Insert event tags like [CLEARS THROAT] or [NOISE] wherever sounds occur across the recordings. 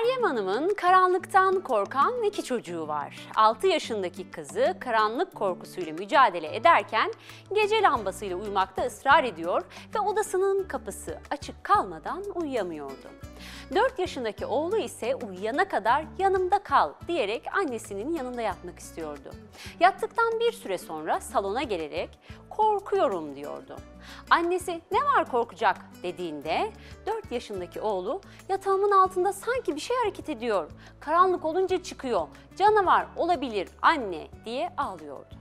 Meryem Hanım'ın karanlıktan korkan iki çocuğu var. 6 yaşındaki kızı karanlık korkusuyla mücadele ederken gece lambasıyla uyumakta ısrar ediyor ve odasının kapısı açık kalmadan uyuyamıyordu. 4 yaşındaki oğlu ise uyuyana kadar yanımda kal diyerek annesinin yanında yatmak istiyordu. Yattıktan bir süre sonra salona gelerek korkuyorum diyordu. Annesi ne var korkacak dediğinde 4 yaşındaki oğlu yatağımın altında sanki bir şey hareket ediyor. Karanlık olunca çıkıyor. Canavar olabilir anne diye ağlıyordu.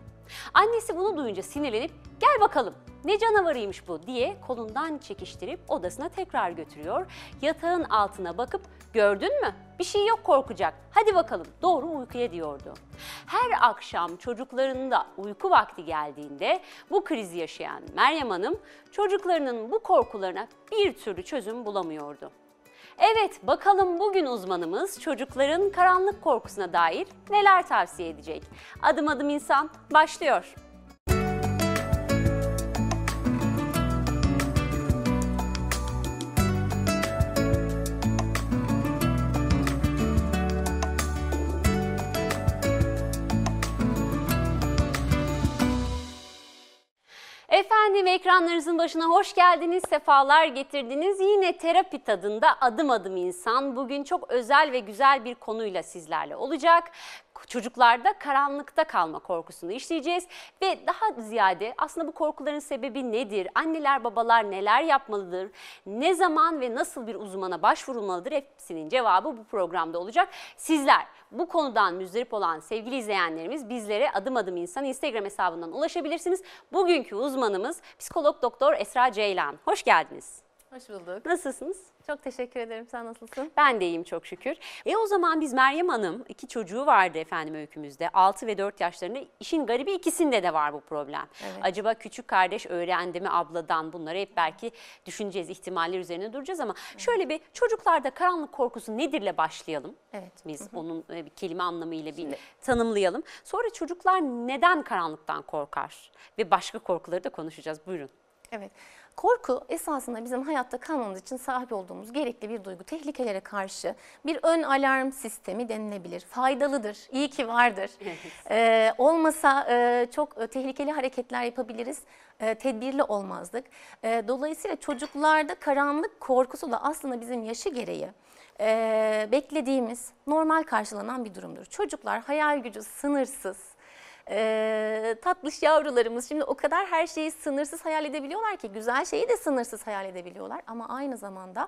Annesi bunu duyunca sinirlenip gel bakalım ne canavarıymış bu diye kolundan çekiştirip odasına tekrar götürüyor. Yatağın altına bakıp gördün mü bir şey yok korkacak hadi bakalım doğru uykuya diyordu. Her akşam çocuklarının da uyku vakti geldiğinde bu krizi yaşayan Meryem Hanım çocuklarının bu korkularına bir türlü çözüm bulamıyordu. Evet, bakalım bugün uzmanımız çocukların karanlık korkusuna dair neler tavsiye edecek? Adım adım insan başlıyor. Efendim ekranlarınızın başına hoş geldiniz, sefalar getirdiniz. Yine terapi tadında adım adım insan bugün çok özel ve güzel bir konuyla sizlerle olacak. Çocuklarda karanlıkta kalma korkusunu işleyeceğiz ve daha ziyade aslında bu korkuların sebebi nedir? Anneler babalar neler yapmalıdır? Ne zaman ve nasıl bir uzmana başvurulmalıdır? Hepsinin cevabı bu programda olacak. Sizler bu konudan müzdarip olan sevgili izleyenlerimiz bizlere adım adım insan Instagram hesabından ulaşabilirsiniz. Bugünkü uzmanımız psikolog doktor Esra Ceylan. Hoş geldiniz. Hoş bulduk. Nasılsınız? Çok teşekkür ederim. Sen nasılsın? Ben de iyiyim çok şükür. E o zaman biz Meryem Hanım iki çocuğu vardı efendim öykümüzde. 6 ve 4 yaşlarında. İşin garibi ikisinde de var bu problem. Evet. Acaba küçük kardeş öğrendi mi abladan bunları hep belki düşüneceğiz ihtimaller üzerine duracağız ama şöyle bir çocuklarda karanlık korkusu nedirle başlayalım. Evet. Biz onun e, bir kelime anlamıyla bir tanımlayalım. Sonra çocuklar neden karanlıktan korkar ve başka korkuları da konuşacağız. Buyurun. Evet. Korku esasında bizim hayatta kalmamız için sahip olduğumuz gerekli bir duygu. Tehlikelere karşı bir ön alarm sistemi denilebilir. Faydalıdır, iyi ki vardır. Ee, olmasa e, çok e, tehlikeli hareketler yapabiliriz. E, tedbirli olmazdık. E, dolayısıyla çocuklarda karanlık korkusu da aslında bizim yaşı gereği e, beklediğimiz, normal karşılanan bir durumdur. Çocuklar hayal gücü sınırsız, e, tatlış yavrularımız şimdi o kadar her şeyi sınırsız hayal edebiliyorlar ki güzel şeyi de sınırsız hayal edebiliyorlar ama aynı zamanda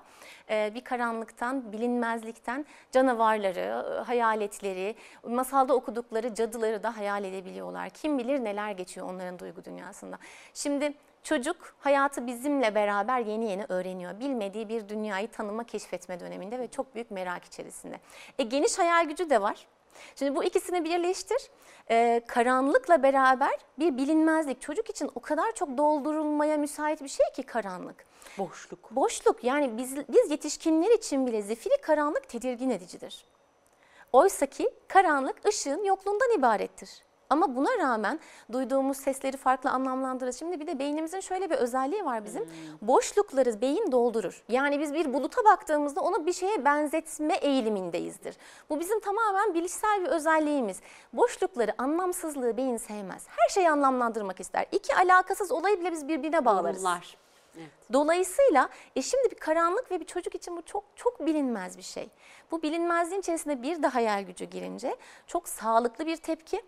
e, bir karanlıktan, bilinmezlikten canavarları, hayaletleri, masalda okudukları cadıları da hayal edebiliyorlar. Kim bilir neler geçiyor onların duygu dünyasında. Şimdi Çocuk hayatı bizimle beraber yeni yeni öğreniyor. Bilmediği bir dünyayı tanıma, keşfetme döneminde ve çok büyük merak içerisinde. E, geniş hayal gücü de var. Şimdi bu ikisini birleştir. Ee, karanlıkla beraber bir bilinmezlik. Çocuk için o kadar çok doldurulmaya müsait bir şey ki karanlık. Boşluk. Boşluk yani biz, biz yetişkinler için bile zifiri karanlık tedirgin edicidir. Oysa ki karanlık ışığın yokluğundan ibarettir. Ama buna rağmen duyduğumuz sesleri farklı anlamlandırırız. Şimdi bir de beynimizin şöyle bir özelliği var bizim. Hmm. Boşlukları beyin doldurur. Yani biz bir buluta baktığımızda onu bir şeye benzetme eğilimindeyizdir. Bu bizim tamamen bilişsel bir özelliğimiz. Boşlukları, anlamsızlığı beyin sevmez. Her şeyi anlamlandırmak ister. İki alakasız olayı bile biz birbirine bağlarız. Bunlar. Evet. Dolayısıyla e şimdi bir karanlık ve bir çocuk için bu çok çok bilinmez bir şey. Bu bilinmezliğin içerisinde bir de hayal gücü girince çok sağlıklı bir tepki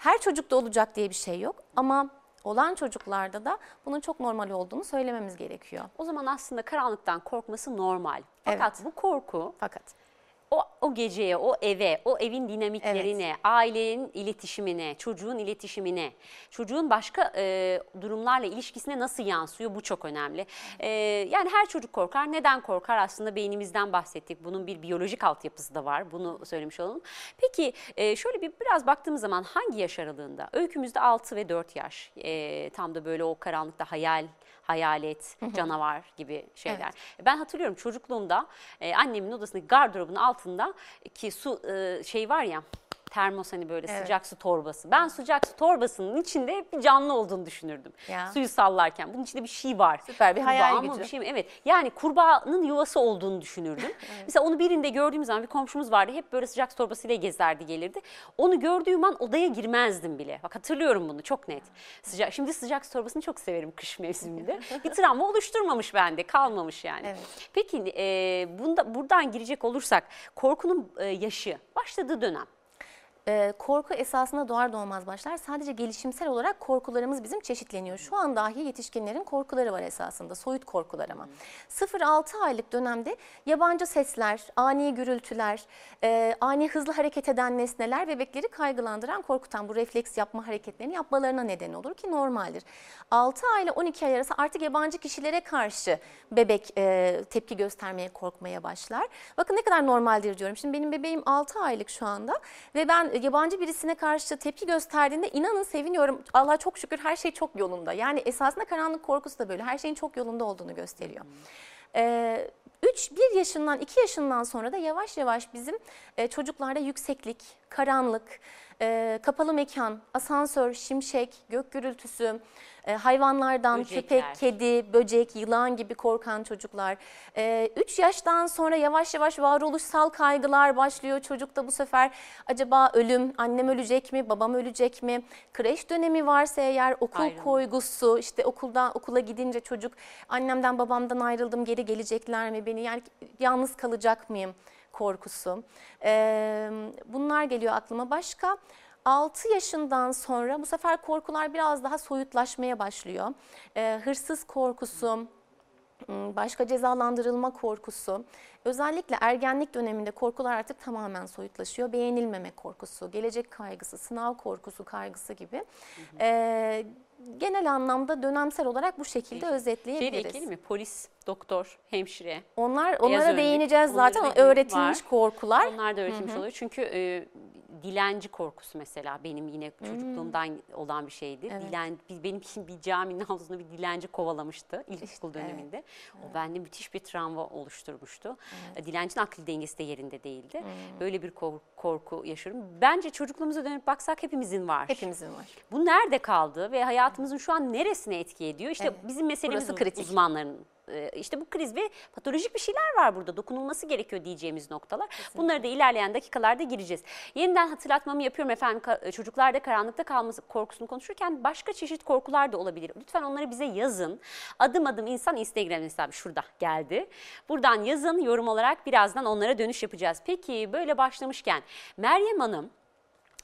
her çocukta olacak diye bir şey yok ama olan çocuklarda da bunun çok normal olduğunu söylememiz gerekiyor. O zaman aslında karanlıktan korkması normal. Fakat Evet. bu korku Fakat o, o geceye, o eve, o evin dinamiklerine, ailenin iletişimine, çocuğun iletişimine, çocuğun başka e, durumlarla ilişkisine nasıl yansıyor bu çok önemli. E, yani her çocuk korkar. Neden korkar? Aslında beynimizden bahsettik. Bunun bir biyolojik altyapısı da var. Bunu söylemiş olalım. Peki e, şöyle bir biraz baktığımız zaman hangi yaş aralığında? Öykümüzde 6 ve 4 yaş. E, tam da böyle o karanlıkta hayal hayalet, canavar gibi şeyler. Ben hatırlıyorum çocukluğumda e, annemin odasındaki gardırobun altında ki su e, şey var ya termos hani böyle Evet. sıcak su torbası. Ben sıcak su torbasının içinde bir canlı olduğunu düşünürdüm. Ya. Suyu sallarken. Bunun içinde bir şey var. Süper bir hayal Kurbağa gücü. Bir şey mi? Evet. Yani kurbağanın yuvası olduğunu düşünürdüm. [LAUGHS] Mesela onu birinde gördüğüm zaman bir komşumuz vardı. Hep böyle sıcak su torbasıyla gezerdi gelirdi. Onu gördüğüm an odaya girmezdim bile. Bak hatırlıyorum bunu çok net. Sıcak, şimdi sıcak su torbasını çok severim kış mevsiminde. [LAUGHS] bir travma oluşturmamış bende. Kalmamış yani. Evet. Peki e, bunda, buradan girecek olursak korkunun e, yaşı başladığı dönem. Ee, korku esasında doğar doğmaz başlar. Sadece gelişimsel olarak korkularımız bizim çeşitleniyor. Şu an dahi yetişkinlerin korkuları var esasında. Soyut korkular ama. 0-6 aylık dönemde yabancı sesler, ani gürültüler, e, ani hızlı hareket eden nesneler bebekleri kaygılandıran, korkutan bu refleks yapma hareketlerini yapmalarına neden olur ki normaldir. 6 ay ile 12 ay arası artık yabancı kişilere karşı bebek e, tepki göstermeye, korkmaya başlar. Bakın ne kadar normaldir diyorum. Şimdi benim bebeğim 6 aylık şu anda ve ben yabancı birisine karşı tepki gösterdiğinde inanın seviniyorum. Allah çok şükür her şey çok yolunda. Yani esasında karanlık korkusu da böyle her şeyin çok yolunda olduğunu gösteriyor. Ee, 3, 1 yaşından 2 yaşından sonra da yavaş yavaş bizim e, çocuklarda yükseklik, karanlık, e, kapalı mekan, asansör, şimşek, gök gürültüsü, e, hayvanlardan Böcekler. köpek, kedi, böcek, yılan gibi korkan çocuklar. 3 yaştan sonra yavaş yavaş varoluşsal kaygılar başlıyor. Çocukta bu sefer acaba ölüm, annem ölecek mi, babam ölecek mi? Kreş dönemi varsa eğer okul Ayrılma. koygusu, işte okuldan okula gidince çocuk annemden babamdan ayrıldım geri gelecekler mi beni? Yani yalnız kalacak mıyım korkusu. Ee, bunlar geliyor aklıma. Başka 6 yaşından sonra bu sefer korkular biraz daha soyutlaşmaya başlıyor. Ee, hırsız korkusu, başka cezalandırılma korkusu. Özellikle ergenlik döneminde korkular artık tamamen soyutlaşıyor. Beğenilmeme korkusu, gelecek kaygısı, sınav korkusu, kaygısı gibi. Ee, genel anlamda dönemsel olarak bu şekilde Şey de özetleyebiliriz. mi? Polis, doktor, hemşire. Onlar onlara önlük, değineceğiz zaten. gibi öğretilmiş var. korkular. Onlar da öğretilmiş oluyor. Çünkü e, dilenci korkusu mesela benim yine çocukluğumdan olan bir şeydi. Evet. Dilen, benim için bir caminin havuzunda bir dilenci kovalamıştı ilkokul evet. döneminde. O bende müthiş bir travma oluşturmuştu. E, Dilencinin akli dengesi de yerinde değildi. Böyle bir kor- korku yaşıyorum. Bence çocukluğumuza dönüp baksak hepimizin var. Hepimizin var. Bu nerede kaldı ve hayatımızın şu an neresine etki ediyor? İşte Evet. bizim meselemiz Burası kritik. uzmanların. E, işte bu kriz ve patolojik bir şeyler var burada. Dokunulması gerekiyor diyeceğimiz noktalar. Bunları da ilerleyen dakikalarda gireceğiz. Yeniden hatırlatmamı yapıyorum efendim. Ka- Çocuklarda karanlıkta kalması korkusunu konuşurken başka çeşit korkular da olabilir. Lütfen onları bize yazın. Adım adım insan Instagram hesabı şurada geldi. Buradan yazın yorum olarak birazdan onlara dönüş yapacağız. Peki böyle başlamışken Meryem Hanım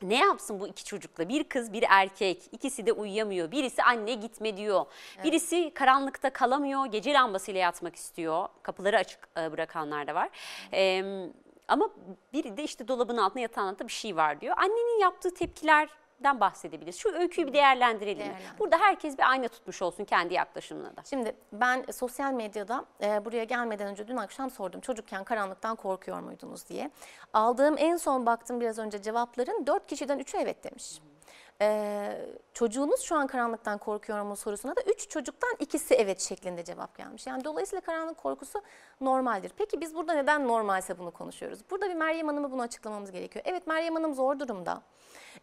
ne yapsın bu iki çocukla? Bir kız, bir erkek. İkisi de uyuyamıyor. Birisi anne gitme diyor. Birisi karanlıkta kalamıyor. Gece lambasıyla yatmak istiyor. Kapıları açık e, bırakanlar da var. Ee, ama biri de işte dolabın altında yatağın bir şey var diyor. Annenin yaptığı tepkilerden bahsedebiliriz. Şu öyküyü bir değerlendirelim. Değerlendirelim. Burada herkes bir ayna tutmuş olsun kendi yaklaşımına da. Şimdi ben sosyal medyada e, buraya gelmeden önce dün akşam sordum. Çocukken karanlıktan korkuyor muydunuz diye. Aldığım en son baktım biraz önce cevapların 4 kişiden 3'ü evet demiş. E, çocuğunuz şu an karanlıktan korkuyor mu sorusuna da 3 çocuktan ikisi evet şeklinde cevap gelmiş. Yani dolayısıyla karanlık korkusu normaldir. Peki biz burada neden normalse bunu konuşuyoruz? Burada bir Meryem Hanım'a bunu açıklamamız gerekiyor. Evet Meryem Hanım zor durumda.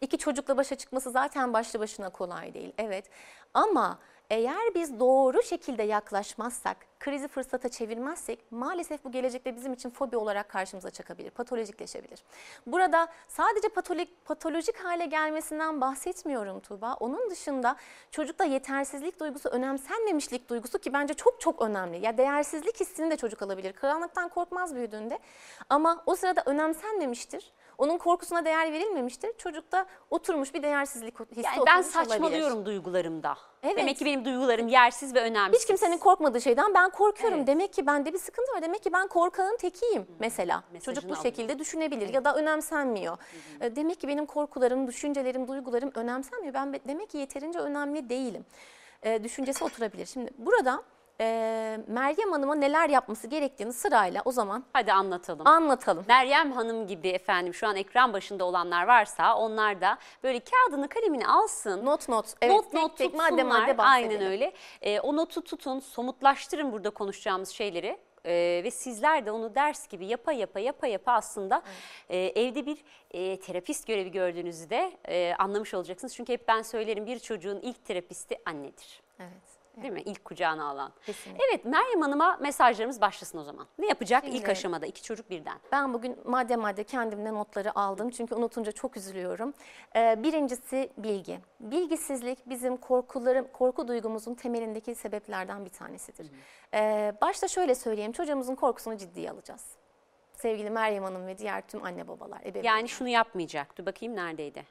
İki çocukla başa çıkması zaten başlı başına kolay değil. Evet ama eğer biz doğru şekilde yaklaşmazsak, krizi fırsata çevirmezsek maalesef bu gelecekte bizim için fobi olarak karşımıza çıkabilir, patolojikleşebilir. Burada sadece patolojik, patolojik hale gelmesinden bahsetmiyorum Tuğba. Onun dışında çocukta yetersizlik duygusu, önemsenmemişlik duygusu ki bence çok çok önemli. Ya değersizlik hissini de çocuk alabilir. Karanlıktan korkmaz büyüdüğünde ama o sırada önemsenmemiştir. Onun korkusuna değer verilmemiştir. Çocukta oturmuş bir değersizlik hissi Yani ben oturmuş olabilir. saçmalıyorum duygularımda. Evet. Demek ki benim duygularım yersiz ve önemsiz. Hiç kimsenin korkmadığı şeyden ben korkuyorum. Evet. Demek ki bende bir sıkıntı var. Demek ki ben korkağın tekiyim mesela. Mesajını Çocuk bu alıyor. şekilde düşünebilir ya da önemsenmiyor. E, Demek ki benim korkularım, düşüncelerim, duygularım önemsenmiyor. Ben be- demek ki yeterince önemli değilim. E, düşüncesi oturabilir. Şimdi burada e, Meryem Hanım'a neler yapması gerektiğini sırayla o zaman Hadi anlatalım. anlatalım. Meryem Hanım gibi efendim şu an ekran başında olanlar varsa onlar da böyle kağıdını kalemini alsın. Not not. Evet, not tek not tek madde tutsunlar. madde bahsedelim. Aynen öyle. Ee, o notu tutun, somutlaştırın burada konuşacağımız şeyleri. Ee, ve sizler de onu ders gibi yapa yapa yapa yapa aslında e, evde bir e, terapist görevi gördüğünüzü de e, anlamış olacaksınız. Çünkü hep ben söylerim bir çocuğun ilk terapisti annedir. Evet. Değil mi? İlk kucağına alan. Kesinlikle. Evet Meryem Hanım'a mesajlarımız başlasın o zaman. Ne yapacak ilk Şimdi- aşamada iki çocuk birden? Ben bugün madde madde kendimde notları aldım çünkü unutunca çok üzülüyorum. Ee, birincisi bilgi. Bilgisizlik bizim korkularım, korku duygumuzun temelindeki sebeplerden bir tanesidir. Ee, başta şöyle söyleyeyim, çocuğumuzun korkusunu ciddiye alacağız. Sevgili Meryem Hanım ve diğer tüm anne babalar, ebeveynler. Yani şunu yapmayacak. Dur bakayım neredeydi?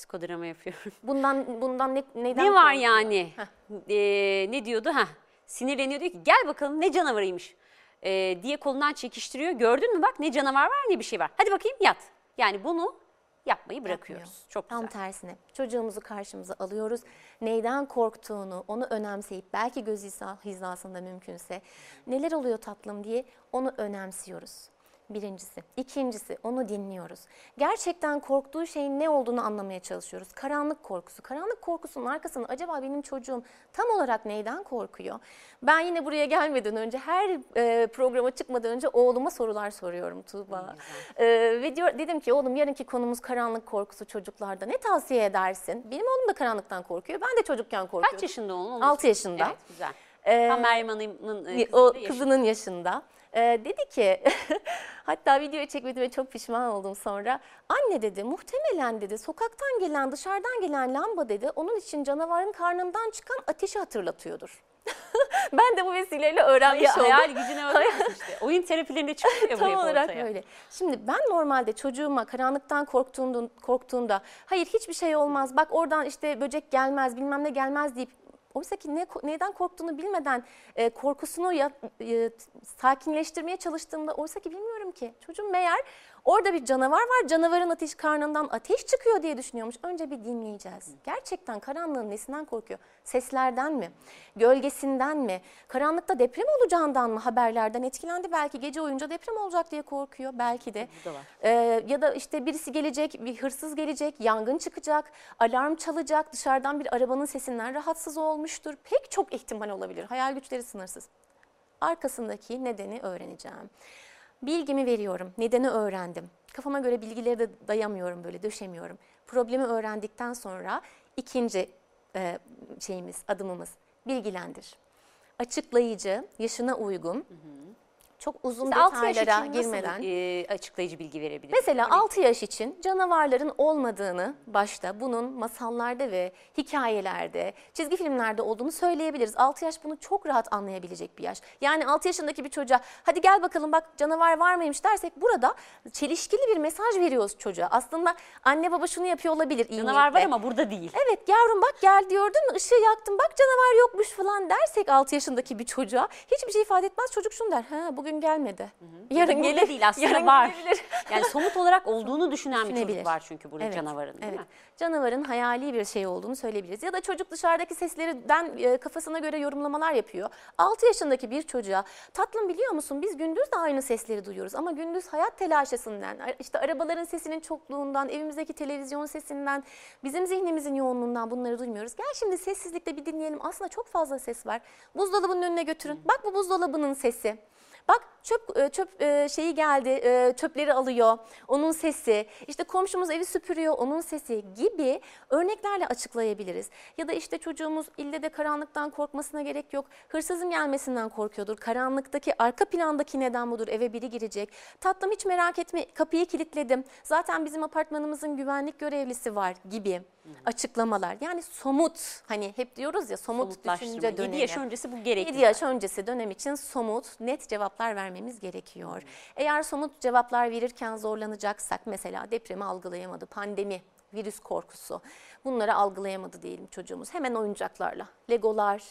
Psikodrama yapıyorum. [LAUGHS] bundan bundan ne, neden ne var yani? Ee, ne diyordu? Ha, sinirleniyor diyor ki gel bakalım ne canavarıymış Ee, diye kolundan çekiştiriyor. Gördün mü bak ne canavar var ne bir şey var. Hadi bakayım yat. Yani bunu yapmayı bırakıyoruz. Yapmıyor. Çok güzel. Tam tersine çocuğumuzu karşımıza alıyoruz. Neyden korktuğunu onu önemseyip belki göz hiza- hizasında mümkünse neler oluyor tatlım diye onu önemsiyoruz. Birincisi. İkincisi onu dinliyoruz. Gerçekten korktuğu şeyin ne olduğunu anlamaya çalışıyoruz. Karanlık korkusu. Karanlık korkusunun arkasında acaba benim çocuğum tam olarak neyden korkuyor? Ben yine buraya gelmeden önce her e, programa çıkmadan önce oğluma sorular soruyorum Tuğba. Ee, ve diyor, dedim ki oğlum yarınki konumuz karanlık korkusu çocuklarda. Ne tavsiye edersin? Benim oğlum da karanlıktan korkuyor. Ben de çocukken korkuyordum. Kaç yaşında oğlum? Onu- 6 yaşında. Evet güzel. Ee, Tam Meryem Hanım'ın e, o kızının yaşında. Ee, dedi ki [LAUGHS] hatta videoyu çekmediğime çok pişman oldum sonra. Anne dedi muhtemelen dedi sokaktan gelen dışarıdan gelen lamba dedi onun için canavarın karnından çıkan ateşi hatırlatıyordur. [LAUGHS] ben de bu vesileyle öğrenmiş Ya, oldum. hayal gücüne [LAUGHS] mısın işte. Oyun terapilerinde çıkıyor ya Tam olarak ortaya. böyle. Şimdi ben normalde çocuğuma karanlıktan korktuğumda, korktuğumda hayır hiçbir şey olmaz bak oradan işte böcek gelmez bilmem ne gelmez deyip Oysa ki ne, neyden korktuğunu bilmeden e, korkusunu ya, e, sakinleştirmeye çalıştığımda oysa ki bilmiyorum ki. Çocuğum meğer orada bir canavar var canavarın ateş karnından ateş çıkıyor diye düşünüyormuş. Önce bir dinleyeceğiz. Gerçekten karanlığın nesinden korkuyor? Seslerden mi? Gölgesinden mi? Karanlıkta deprem olacağından mı haberlerden etkilendi? Belki gece oyunca deprem olacak diye korkuyor belki de. Ee, ya da işte birisi gelecek, bir hırsız gelecek, yangın çıkacak, alarm çalacak, dışarıdan bir arabanın sesinden rahatsız olmuştur. Pek çok ihtimal olabilir. Hayal güçleri sınırsız. Arkasındaki nedeni öğreneceğim. Bilgimi veriyorum, nedeni öğrendim. Kafama göre bilgileri de dayamıyorum böyle, döşemiyorum. Problemi öğrendikten sonra ikinci e, şeyimiz, adımımız bilgilendir. Açıklayıcı, yaşına uygun, çok uzun Mesela detaylara için nasıl girmeden. e, açıklayıcı bilgi verebilir? Mesela 6 yaş için canavarların olmadığını başta bunun masallarda ve hikayelerde, çizgi filmlerde olduğunu söyleyebiliriz. 6 yaş bunu çok rahat anlayabilecek bir yaş. Yani 6 yaşındaki bir çocuğa hadi gel bakalım bak canavar var mıymış dersek burada çelişkili bir mesaj veriyoruz çocuğa. Aslında anne baba şunu yapıyor olabilir iyi Canavar var niyetle. ama burada değil. Evet yavrum bak gel diyordun mu ışığı yaktım bak canavar yokmuş falan dersek 6 yaşındaki bir çocuğa hiçbir şey ifade etmez. Çocuk şunu der ha bugün gelmedi. Ya da Yarın gelir. değil aslında yarın var. gelebilir. [LAUGHS] Yani somut olarak olduğunu düşünen bir çocuk var çünkü burada Evet, canavarın değil evet. mi? Canavarın hayali bir şey olduğunu söyleyebiliriz. Ya da çocuk dışarıdaki seslerden e, kafasına göre yorumlamalar yapıyor. 6 yaşındaki bir çocuğa tatlım biliyor musun biz gündüz de aynı sesleri duyuyoruz ama gündüz hayat telaşesinden, işte arabaların sesinin çokluğundan, evimizdeki televizyon sesinden, bizim zihnimizin yoğunluğundan bunları duymuyoruz. Gel şimdi sessizlikte bir dinleyelim. Aslında çok fazla ses var. Buzdolabının önüne götürün. Bak bu buzdolabının sesi. Bak çöp e, çöp e, şeyi geldi, e, çöpleri alıyor, onun sesi. İşte komşumuz evi süpürüyor, onun sesi gibi örneklerle açıklayabiliriz. Ya da işte çocuğumuz ille de karanlıktan korkmasına gerek yok. Hırsızın gelmesinden korkuyordur. Karanlıktaki arka plandaki neden budur. Eve biri girecek. Tatlım hiç merak etme kapıyı kilitledim. Zaten bizim apartmanımızın güvenlik görevlisi var gibi açıklamalar. Yani somut hani hep diyoruz ya somut düşünce 7 dönemi. yaş öncesi bu gerekli. 7 yaş öncesi dönem için somut, net cevaplar vermemiz gerekiyor. Eğer somut cevaplar verirken zorlanacaksak mesela depremi algılayamadı, pandemi, virüs korkusu bunları algılayamadı diyelim çocuğumuz. Hemen oyuncaklarla, legolar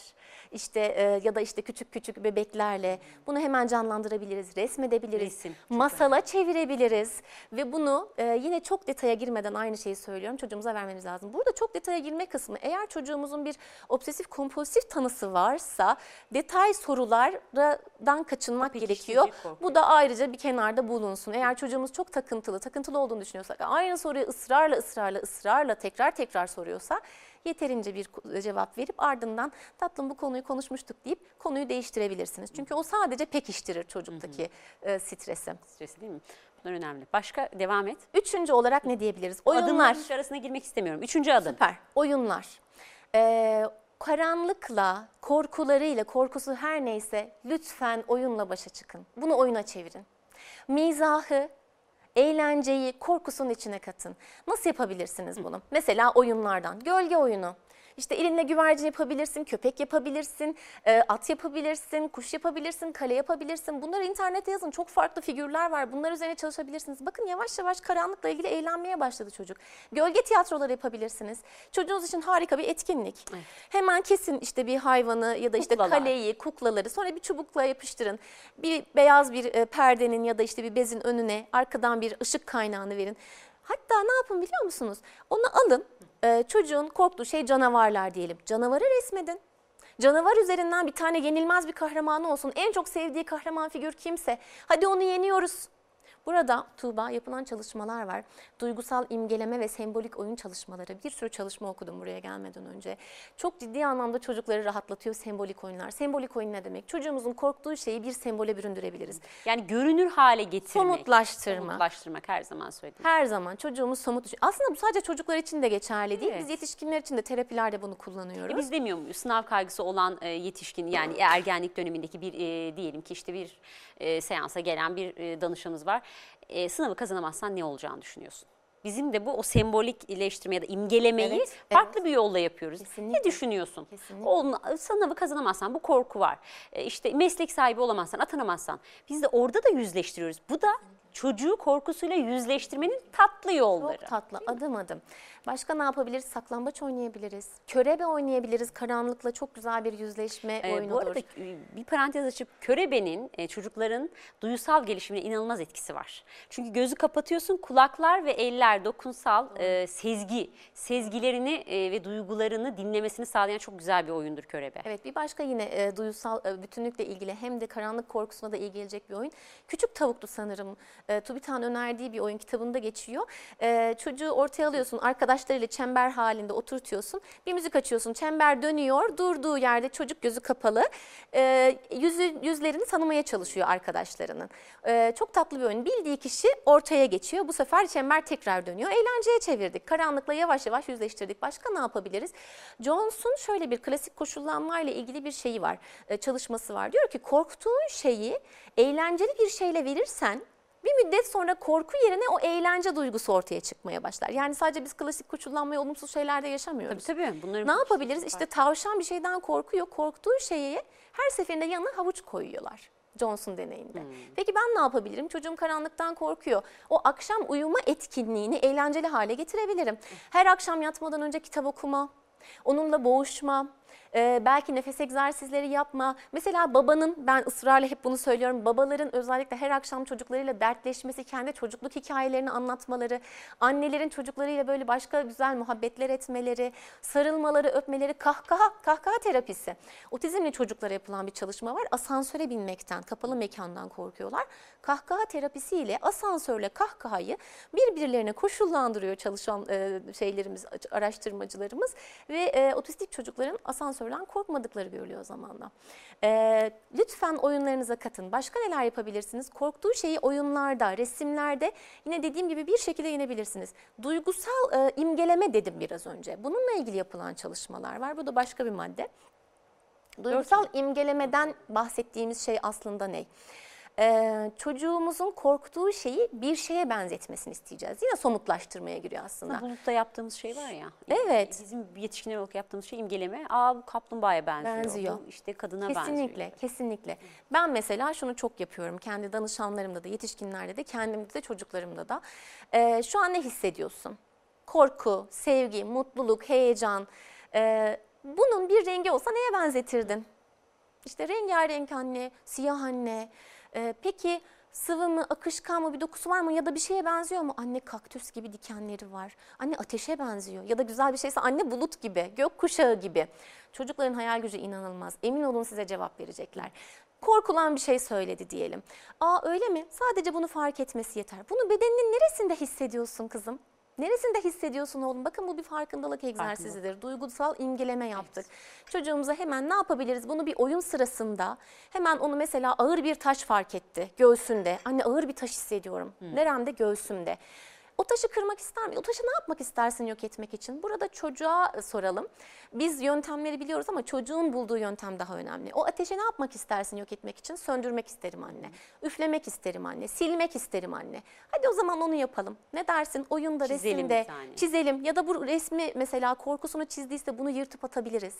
işte e, ya da işte küçük küçük bebeklerle bunu hemen canlandırabiliriz, resmedebiliriz, Resim, masala çevirebiliriz ve bunu e, yine çok detaya girmeden aynı şeyi söylüyorum çocuğumuza vermemiz lazım. Burada çok detaya girme kısmı eğer çocuğumuzun bir obsesif kompulsif tanısı varsa detay sorulara korkudan kaçınmak pekiştirici gerekiyor. Bu da ayrıca bir kenarda bulunsun. Eğer çocuğumuz çok takıntılı, takıntılı olduğunu düşünüyorsak, aynı soruyu ısrarla ısrarla ısrarla tekrar tekrar soruyorsa yeterince bir cevap verip ardından tatlım bu konuyu konuşmuştuk deyip konuyu değiştirebilirsiniz. Çünkü o sadece pekiştirir çocuktaki e, stresi. Stresi değil mi? Bunlar önemli. Başka devam et. Üçüncü olarak ne diyebiliriz? Oyunlar. Adımların arasına girmek istemiyorum. Üçüncü adım. Süper. Oyunlar. Ee, karanlıkla, korkularıyla, korkusu her neyse lütfen oyunla başa çıkın. Bunu oyuna çevirin. Mizahı, eğlenceyi korkusunun içine katın. Nasıl yapabilirsiniz bunu? Mesela oyunlardan. Gölge oyunu. İşte elinle güvercin yapabilirsin, köpek yapabilirsin, e, at yapabilirsin, kuş yapabilirsin, kale yapabilirsin. Bunları internete yazın. Çok farklı figürler var. Bunlar üzerine çalışabilirsiniz. Bakın yavaş yavaş karanlıkla ilgili eğlenmeye başladı çocuk. Gölge tiyatroları yapabilirsiniz. Çocuğunuz için harika bir etkinlik. Hemen kesin işte bir hayvanı ya da işte Kuklalar. kaleyi, kuklaları sonra bir çubukla yapıştırın. Bir beyaz bir e, perdenin ya da işte bir bezin önüne arkadan bir ışık kaynağını verin. Hatta ne yapın biliyor musunuz? Onu alın. e, çocuğun korktuğu şey canavarlar diyelim. Canavarı resmedin. Canavar üzerinden bir tane yenilmez bir kahramanı olsun. En çok sevdiği kahraman figür kimse. Hadi onu yeniyoruz. Burada Tuğba yapılan çalışmalar var. Duygusal imgeleme ve sembolik oyun çalışmaları. Bir sürü çalışma okudum buraya gelmeden önce. Çok ciddi anlamda çocukları rahatlatıyor sembolik oyunlar. Sembolik oyun ne demek? Çocuğumuzun korktuğu şeyi bir sembole büründürebiliriz. Yani görünür hale getirmek. Somutlaştırma. Somutlaştırmak her zaman söylediğim. Her zaman çocuğumuz somut. Aslında bu sadece çocuklar için de geçerli değil. Evet. Biz yetişkinler için de terapilerde bunu kullanıyoruz. E biz demiyor muyuz? Sınav kaygısı olan e, yetişkin yani [CLEARS THROAT] ergenlik dönemindeki bir e, diyelim ki işte bir e, seansa gelen bir e, danışanımız var. E, sınavı kazanamazsan ne olacağını düşünüyorsun? Bizim de bu o sembolik iyileştirme ya da imgelemeyi Evet, farklı bir yolla yapıyoruz. Kesinlikle. Ne düşünüyorsun? Kesinlikle. O, sınavı kazanamazsan bu korku var. E, işte meslek sahibi olamazsan, atanamazsan. Biz de orada da yüzleştiriyoruz. Bu da çocuğu korkusuyla yüzleştirmenin tatlı yolları. Çok tatlı adım adım. Başka ne yapabiliriz? Saklambaç oynayabiliriz. Körebe oynayabiliriz. Karanlıkla çok güzel bir yüzleşme Ee, oyunudur. bu arada bir parantez açıp körebenin e, çocukların duysal gelişimine inanılmaz etkisi var. Çünkü gözü kapatıyorsun kulaklar ve eller dokunsal e, sezgi, sezgilerini e, ve duygularını dinlemesini sağlayan çok güzel bir oyundur körebe. Evet bir başka yine e, duysal e, bütünlükle ilgili hem de karanlık korkusuna da iyi gelecek bir oyun. Küçük Tavuktu sanırım. E, TÜBİTAK'ın önerdiği bir oyun kitabında geçiyor. E, çocuğu ortaya alıyorsun arkadaşlarıyla çember halinde oturtuyorsun. Bir müzik açıyorsun çember dönüyor durduğu yerde çocuk gözü kapalı. E, yüzü, yüzlerini tanımaya çalışıyor arkadaşlarının. E, çok tatlı bir oyun. Bildiği kişi ortaya geçiyor. Bu sefer çember tekrar dönüyor. Eğlenceye çevirdik. Karanlıkla yavaş yavaş yüzleştirdik. Başka ne yapabiliriz? Jones'un şöyle bir klasik koşullanmayla ilgili bir şeyi var. e, çalışması var. Diyor ki korktuğun şeyi eğlenceli bir şeyle verirsen bir müddet sonra korku yerine o eğlence duygusu ortaya çıkmaya başlar. Yani sadece biz klasik koşullanmayı olumsuz şeylerde yaşamıyoruz. Tabii tabii. Bunların Ne yapabiliriz? İşte tavşan bir şeyden korkuyor. Korktuğu şeye her seferinde yanına havuç koyuyorlar. Johnson deneyinde. Peki ben ne yapabilirim? Çocuğum karanlıktan korkuyor. O akşam uyuma etkinliğini eğlenceli hale getirebilirim. Her akşam yatmadan önce kitap okuma, onunla boğuşma, e, belki nefes egzersizleri yapma. Mesela babanın, ben ısrarla hep bunu söylüyorum, babaların özellikle her akşam çocuklarıyla dertleşmesi, kendi çocukluk hikayelerini anlatmaları, annelerin çocuklarıyla böyle başka güzel muhabbetler etmeleri, sarılmaları, öpmeleri, kahkaha, kahkaha terapisi. Otizmli çocuklara yapılan bir çalışma var. Asansöre binmekten, kapalı mekandan korkuyorlar. Kahkaha terapisiyle asansörle kahkahayı birbirlerine koşullandırıyor çalışan e, şeylerimiz, araştırmacılarımız ve e, otistik çocukların asansörden korkmadıkları görülüyor zamanla. E, lütfen oyunlarınıza katın. Başka neler yapabilirsiniz? Korktuğu şeyi oyunlarda, resimlerde yine dediğim gibi bir şekilde yenebilirsiniz. Duygusal e, imgeleme dedim biraz önce. Bununla ilgili yapılan çalışmalar var. Bu da başka bir madde. Duygusal imgelemeden bahsettiğimiz şey aslında ne? Ee, çocuğumuzun korktuğu şeyi bir şeye benzetmesini isteyeceğiz. Yine somutlaştırmaya giriyor aslında. Bulutta yaptığımız şey var ya. Evet. Bizim yetişkinler olarak yaptığımız şey imgeleme. Aa bu kaplumbağaya benziyor. Benziyor. Bu işte kadına Kesinlikle, benziyor. kesinlikle. Ben mesela şunu çok yapıyorum. Kendi danışanlarımda da, yetişkinlerde de, kendimde de, çocuklarımda da. Ee, şu an ne hissediyorsun? Korku, sevgi, mutluluk, heyecan. Ee, bunun bir rengi olsa neye benzetirdin? İşte rengarenk anne, siyah anne. Ee, peki sıvı mı, akışkan mı, bir dokusu var mı ya da bir şeye benziyor mu? Anne kaktüs gibi dikenleri var. Anne ateşe benziyor ya da güzel bir şeyse anne bulut gibi, gök kuşağı gibi. Çocukların hayal gücü inanılmaz. Emin olun size cevap verecekler. Korkulan bir şey söyledi diyelim. Aa öyle mi? Sadece bunu fark etmesi yeter. Bunu bedeninin neresinde hissediyorsun kızım? Neresinde hissediyorsun oğlum? Bakın bu bir farkındalık egzersizidir. Duygusal imgeleme yaptık. Çocuğumuza hemen ne yapabiliriz? Bunu bir oyun sırasında hemen onu mesela ağır bir taş fark etti göğsünde. Anne ağır bir taş hissediyorum. Neremde? Göğsümde. O taşı kırmak ister misin? O taşı ne yapmak istersin yok etmek için? Burada çocuğa e, soralım. Biz yöntemleri biliyoruz ama çocuğun bulduğu yöntem daha önemli. O ateşe ne yapmak istersin yok etmek için? Söndürmek isterim anne. Üflemek isterim anne. Silmek isterim anne. Hadi o zaman onu yapalım. Ne dersin? Oyunda, Çizelim resimde çizelim. Ya da bu resmi mesela korkusunu çizdiyse bunu yırtıp atabiliriz.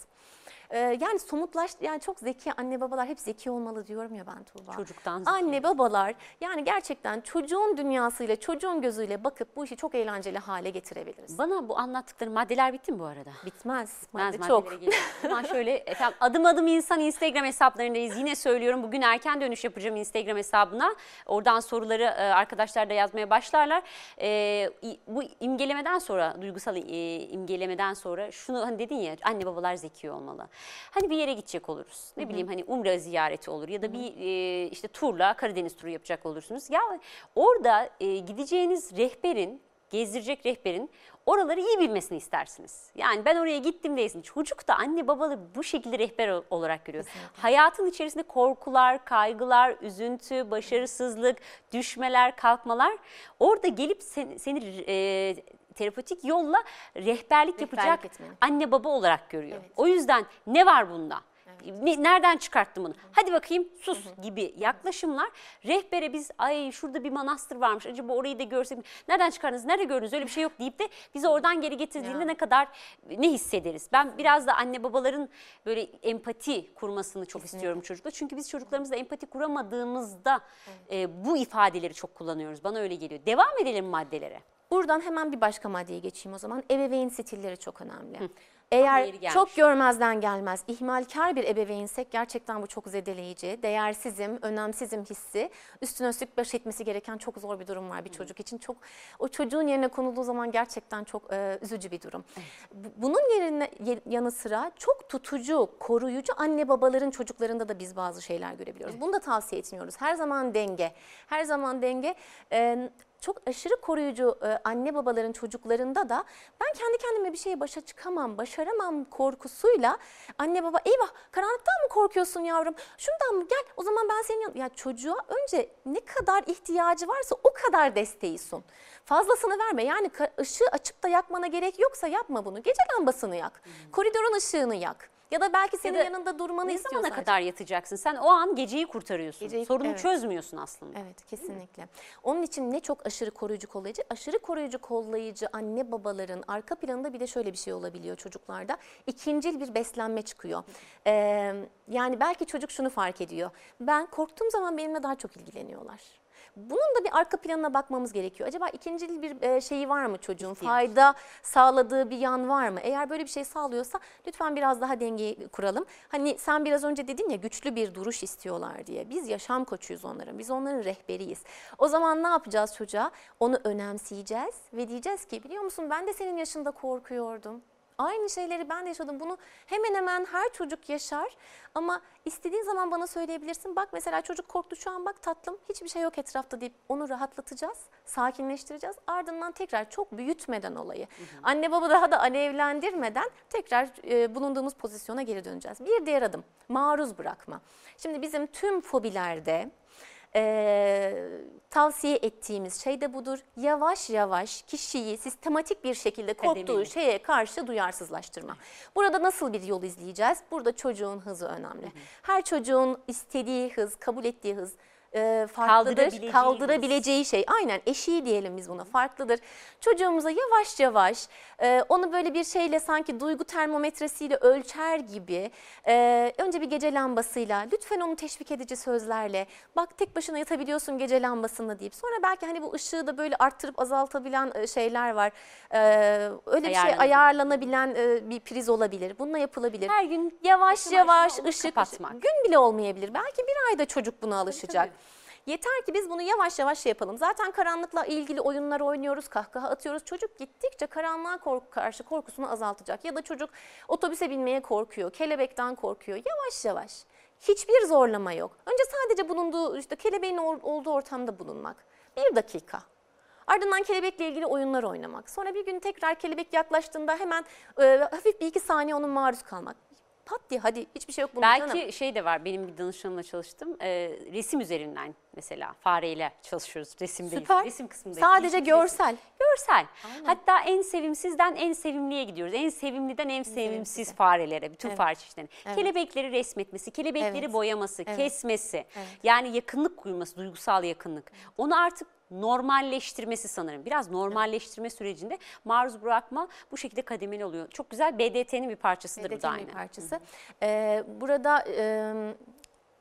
Ee, yani somutlaş, yani çok zeki anne babalar hep zeki olmalı diyorum ya ben Tuğba. Çocuktan zeki. Anne babalar yani gerçekten çocuğun dünyasıyla çocuğun gözüyle bakıp bu işi çok eğlenceli hale getirebiliriz. Bana bu anlattıkların maddeler bitti mi bu arada? Bitmez. Madde maddelere çok. [LAUGHS] Hemen şöyle efendim adım adım insan Instagram hesaplarındayız. Yine söylüyorum bugün erken dönüş yapacağım Instagram hesabına. Oradan soruları e, arkadaşlar da yazmaya başlarlar. E, bu imgelemeden sonra duygusal e, imgelemeden sonra şunu hani dedin ya anne babalar zeki olmalı. Hani bir yere gidecek oluruz. Ne bileyim hani Umre ziyareti olur ya da bir e, işte turla Karadeniz turu yapacak olursunuz. Ya orada e, gideceğiniz rehberin gezdirecek rehberin oraları iyi bilmesini istersiniz. Yani ben oraya gittim değilsin. Çocuk da anne babalı bu şekilde rehber ol- olarak görüyor. Hayatın içerisinde korkular, kaygılar, üzüntü, başarısızlık, düşmeler, kalkmalar orada gelip seni, seni e, terapötik yolla rehberlik, yapacak etmeli. anne baba olarak görüyor. Evet. O yüzden ne var bunda? Ne- Nereden çıkarttın bunu? Hadi bakayım sus gibi yaklaşımlar rehbere biz ay şurada bir manastır varmış acaba orayı da görsek mi? Nereden çıkardınız? Nerede gördünüz? Öyle bir şey yok deyip de bizi oradan geri getirdiğinde Ya. ne kadar ne hissederiz? Ben biraz da anne babaların böyle empati kurmasını çok istiyorum çocukla. Çünkü biz çocuklarımızla empati kuramadığımızda e, bu ifadeleri çok kullanıyoruz. Bana öyle geliyor. Devam edelim maddelere. Buradan hemen bir başka maddeye geçeyim o zaman. Ebeveyn stilleri çok önemli. Eğer çok görmezden gelmez, ihmalkar bir ebeveynsek gerçekten bu çok zedeleyici. Değersizim, önemsizim hissi üstüne üstlük baş etmesi gereken çok zor bir durum var bir çocuk için. Çok o çocuğun yerine konulduğu zaman gerçekten çok e, üzücü bir durum. Bu- Bunun yerine ye- yanı sıra çok tutucu, koruyucu anne babaların çocuklarında da biz bazı şeyler görebiliyoruz. Bunu da tavsiye etmiyoruz. Her zaman denge. Her zaman denge. E, çok aşırı koruyucu e, anne babaların çocuklarında da ben kendi kendime bir şeye başa çıkamam, başaramam korkusuyla anne baba eyvah karanlıktan mı korkuyorsun yavrum? Şundan mı gel o zaman ben senin yan-" ya çocuğa önce ne kadar ihtiyacı varsa o kadar desteği sun. Fazlasını verme yani ışığı açıp da yakmana gerek yoksa yapma bunu. Gece lambasını yak. Koridorun ışığını yak. Ya da belki senin da yanında durmanı Ne istiyor zamana sadece. kadar yatacaksın? Sen o an geceyi kurtarıyorsun. Geceyi- Sorunu evet. çözmüyorsun aslında. Evet kesinlikle. Onun için ne çok aşırı koruyucu kollayıcı, aşırı koruyucu kollayıcı anne babaların arka planında bir de şöyle bir şey olabiliyor çocuklarda. İkincil bir beslenme çıkıyor. Ee, yani belki çocuk şunu fark ediyor. Ben korktuğum zaman benimle daha çok ilgileniyorlar. Bunun da bir arka planına bakmamız gerekiyor. Acaba ikincil bir e, şeyi var mı çocuğun? Fayda sağladığı bir yan var mı? Eğer böyle bir şey sağlıyorsa lütfen biraz daha dengeyi kuralım. Hani sen biraz önce dedin ya güçlü bir duruş istiyorlar diye. Biz yaşam koçuyuz onların. Biz onların rehberiyiz. O zaman ne yapacağız çocuğa? Onu önemseyeceğiz ve diyeceğiz ki biliyor musun ben de senin yaşında korkuyordum. Aynı şeyleri ben de yaşadım. Bunu hemen hemen her çocuk yaşar. Ama istediğin zaman bana söyleyebilirsin. Bak mesela çocuk korktu şu an bak tatlım hiçbir şey yok etrafta deyip onu rahatlatacağız. Sakinleştireceğiz. Ardından tekrar çok büyütmeden olayı. Anne baba daha da alevlendirmeden tekrar e, bulunduğumuz pozisyona geri döneceğiz. Bir diğer adım maruz bırakma. Şimdi bizim tüm fobilerde e, tavsiye ettiğimiz şey de budur. Yavaş yavaş kişiyi sistematik bir şekilde korktuğu Kademeli. şeye karşı duyarsızlaştırma. Burada nasıl bir yol izleyeceğiz? Burada çocuğun hızı önemli. Her çocuğun istediği hız, kabul ettiği hız e, farklıdır. Kaldırabileceği Kaldırabileceği şey. Aynen eşiği diyelim biz buna farklıdır. Çocuğumuza yavaş yavaş e, onu böyle bir şeyle sanki duygu termometresiyle ölçer gibi e, önce bir gece lambasıyla lütfen onu teşvik edici sözlerle bak tek başına yatabiliyorsun gece lambasında deyip sonra belki hani bu ışığı da böyle arttırıp azaltabilen şeyler var. E, öyle bir şey ayarlanabilen e, bir priz olabilir. Bununla yapılabilir. Her gün Yavaş yavaş ışık, kapatmak. gün bile olmayabilir. Belki bir ayda çocuk buna alışacak. Yeter ki biz bunu yavaş yavaş şey yapalım. Zaten karanlıkla ilgili oyunlar oynuyoruz, kahkaha atıyoruz. Çocuk gittikçe karanlığa korku, karşı korkusunu azaltacak. Ya da çocuk otobüse binmeye korkuyor, kelebekten korkuyor. Yavaş yavaş. Hiçbir zorlama yok. Önce sadece bulunduğu, işte kelebeğin ol- olduğu ortamda bulunmak. Bir dakika. Ardından kelebekle ilgili oyunlar oynamak. Sonra bir gün tekrar kelebek yaklaştığında hemen e, hafif bir iki saniye onun maruz kalmak. Pat diye hadi hiçbir şey yok bunun Belki canım. şey de var benim bir danışanımla çalıştım. Ee, resim üzerinden mesela fareyle çalışıyoruz resimde. Süper. Resim kısmında. Sadece görsel. Görsel. Hatta en sevimsizden en sevimliye gidiyoruz. En sevimliden en sevimsiz farelere, bütün Evet. fare çeşitlerine. Evet. Kelebekleri resmetmesi, kelebekleri Evet. boyaması, Evet. kesmesi. Evet. Yani yakınlık kurması, duygusal yakınlık. Onu artık normalleştirmesi sanırım. Biraz normalleştirme sürecinde maruz bırakma bu şekilde kademeli oluyor. Çok güzel BDT'nin bir parçasıdır bu da BDT'nin aynı. bir parçası. Ee, burada e,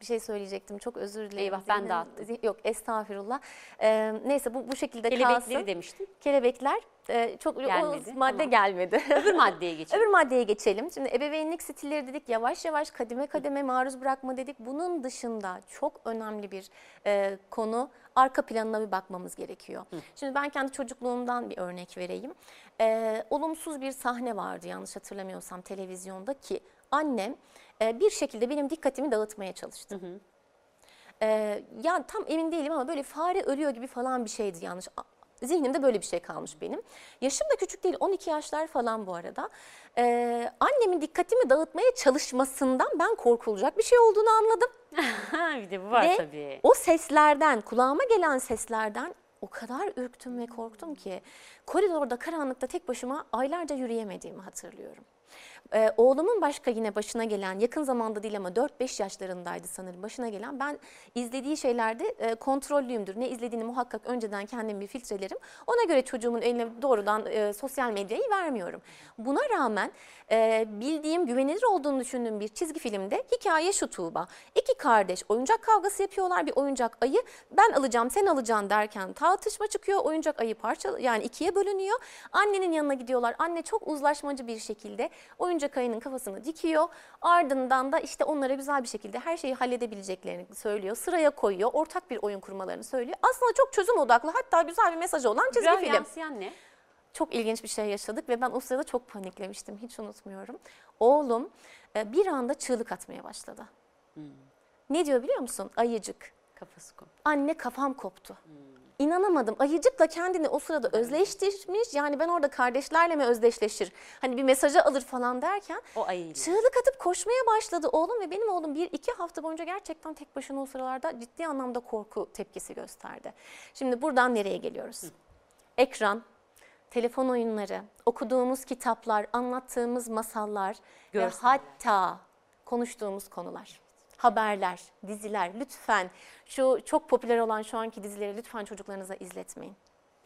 bir şey söyleyecektim çok özür dilerim. Eyvah, ben dağıttım. Yok estağfurullah. Ee, neyse bu bu şekilde Kelebekleri kalsın. demiştin. Kelebekler e, çok Gelmedi, o madde tamam. gelmedi. [LAUGHS] Öbür maddeye [LAUGHS] geçelim. Öbür maddeye geçelim. Şimdi ebeveynlik stilleri dedik. Yavaş yavaş kademe kademe maruz bırakma dedik. Bunun dışında çok önemli bir e, konu arka planına bir bakmamız gerekiyor. Şimdi ben kendi çocukluğumdan bir örnek vereyim. E, olumsuz bir sahne vardı yanlış hatırlamıyorsam televizyonda ki annem e, bir şekilde benim dikkatimi dağıtmaya çalıştı. Ee, yani tam emin değilim ama böyle fare ölüyor gibi falan bir şeydi yanlış. Zihnimde böyle bir şey kalmış benim. Yaşım da küçük değil 12 yaşlar falan bu arada. Ee, annemin dikkatimi dağıtmaya çalışmasından ben korkulacak bir şey olduğunu anladım. [LAUGHS] bir de bu var Ve tabii. o seslerden, kulağıma gelen seslerden o kadar ürktüm ve korktum ki koridorda karanlıkta tek başıma aylarca yürüyemediğimi hatırlıyorum. Ee, oğlumun başka yine başına gelen yakın zamanda değil ama 4-5 yaşlarındaydı sanırım başına gelen ben izlediği şeylerde e, kontrollüyümdür. Ne izlediğini muhakkak önceden kendim bir filtrelerim. Ona göre çocuğumun eline doğrudan e, sosyal medyayı vermiyorum. Buna rağmen e, bildiğim güvenilir olduğunu düşündüğüm bir çizgi filmde hikaye şu Tuğba. İki kardeş oyuncak kavgası yapıyorlar bir oyuncak ayı ben alacağım sen alacaksın derken tartışma çıkıyor oyuncak ayı parça yani ikiye bölünüyor. Annenin yanına gidiyorlar anne çok uzlaşmacı bir şekilde oyuncak ayının kafasını dikiyor ardından da işte onlara güzel bir şekilde her şeyi halledebileceklerini söylüyor sıraya koyuyor ortak bir oyun kurmalarını söylüyor. Aslında çok çözüm odaklı hatta güzel bir mesajı olan çizgi Güzel film yansıyan ne? çok ilginç bir şey yaşadık ve ben o sırada çok paniklemiştim. Hiç unutmuyorum. Oğlum e, bir anda çığlık atmaya başladı. Ne diyor biliyor musun? Ayıcık. Kafası kom. Anne kafam koptu. İnanamadım. Ayıcıkla kendini o sırada özleştirmiş. Yani ben orada kardeşlerle mi özdeşleşir? Hani bir mesajı alır falan derken O ayıyla. çığlık atıp koşmaya başladı oğlum ve benim oğlum bir iki hafta boyunca gerçekten tek başına o sıralarda ciddi anlamda korku tepkisi gösterdi. Şimdi buradan nereye geliyoruz? Ekran, telefon oyunları, okuduğumuz kitaplar, anlattığımız masallar ve Görseller. hatta konuştuğumuz konular. Haberler, diziler lütfen şu çok popüler olan şu anki dizileri lütfen çocuklarınıza izletmeyin.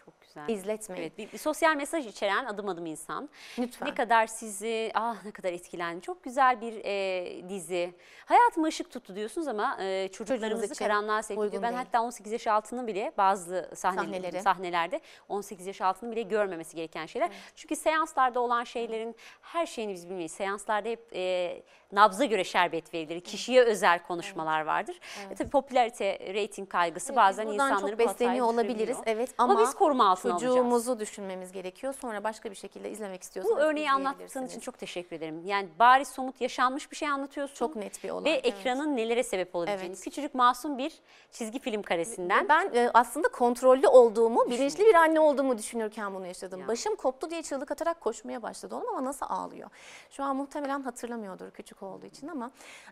Çok güzel. İzletmeyin. Evet, bir, bir sosyal mesaj içeren adım adım insan. Lütfen. Ne kadar sizi, ah ne kadar etkilendi. Çok güzel bir e, dizi. Hayatıma ışık tuttu diyorsunuz ama e, çocuklarımızı karanlığa sevk ediyor. Ben değil. hatta 18 yaş altının bile bazı sahne, Sahneleri. sahnelerde 18 yaş altının bile görmemesi gereken şeyler. Çünkü seanslarda olan şeylerin her şeyini biz bilmeyiz. Seanslarda hep e, nabza göre şerbet verilir. Kişiye özel konuşmalar vardır. E, tabii popülarite, reyting kaygısı bazen Biz buradan insanları çok besleniyor olabiliriz. Evet Ama ama, biz koruma altına alacağız. çocuğumuzu düşünmemiz gerekiyor. Sonra başka bir şekilde izlemek istiyorsanız Bu örneği anlattığın için çok teşekkür ederim. Yani bariz somut yaşanmış bir şey anlatıyorsun. Çok net bir olay, Ve evet. ekranın nelere sebep olabileceğini. Evet. Küçücük masum bir çizgi film karesinden. Ben e, aslında kontrollü olduğumu, bilinçli bir anne olduğumu düşünürken bunu yaşadım. Ya. Başım koptu diye çığlık atarak koşmaya başladı oğlum ama nasıl ağlıyor? Şu an muhtemelen hatırlamıyordur küçük olduğu için ama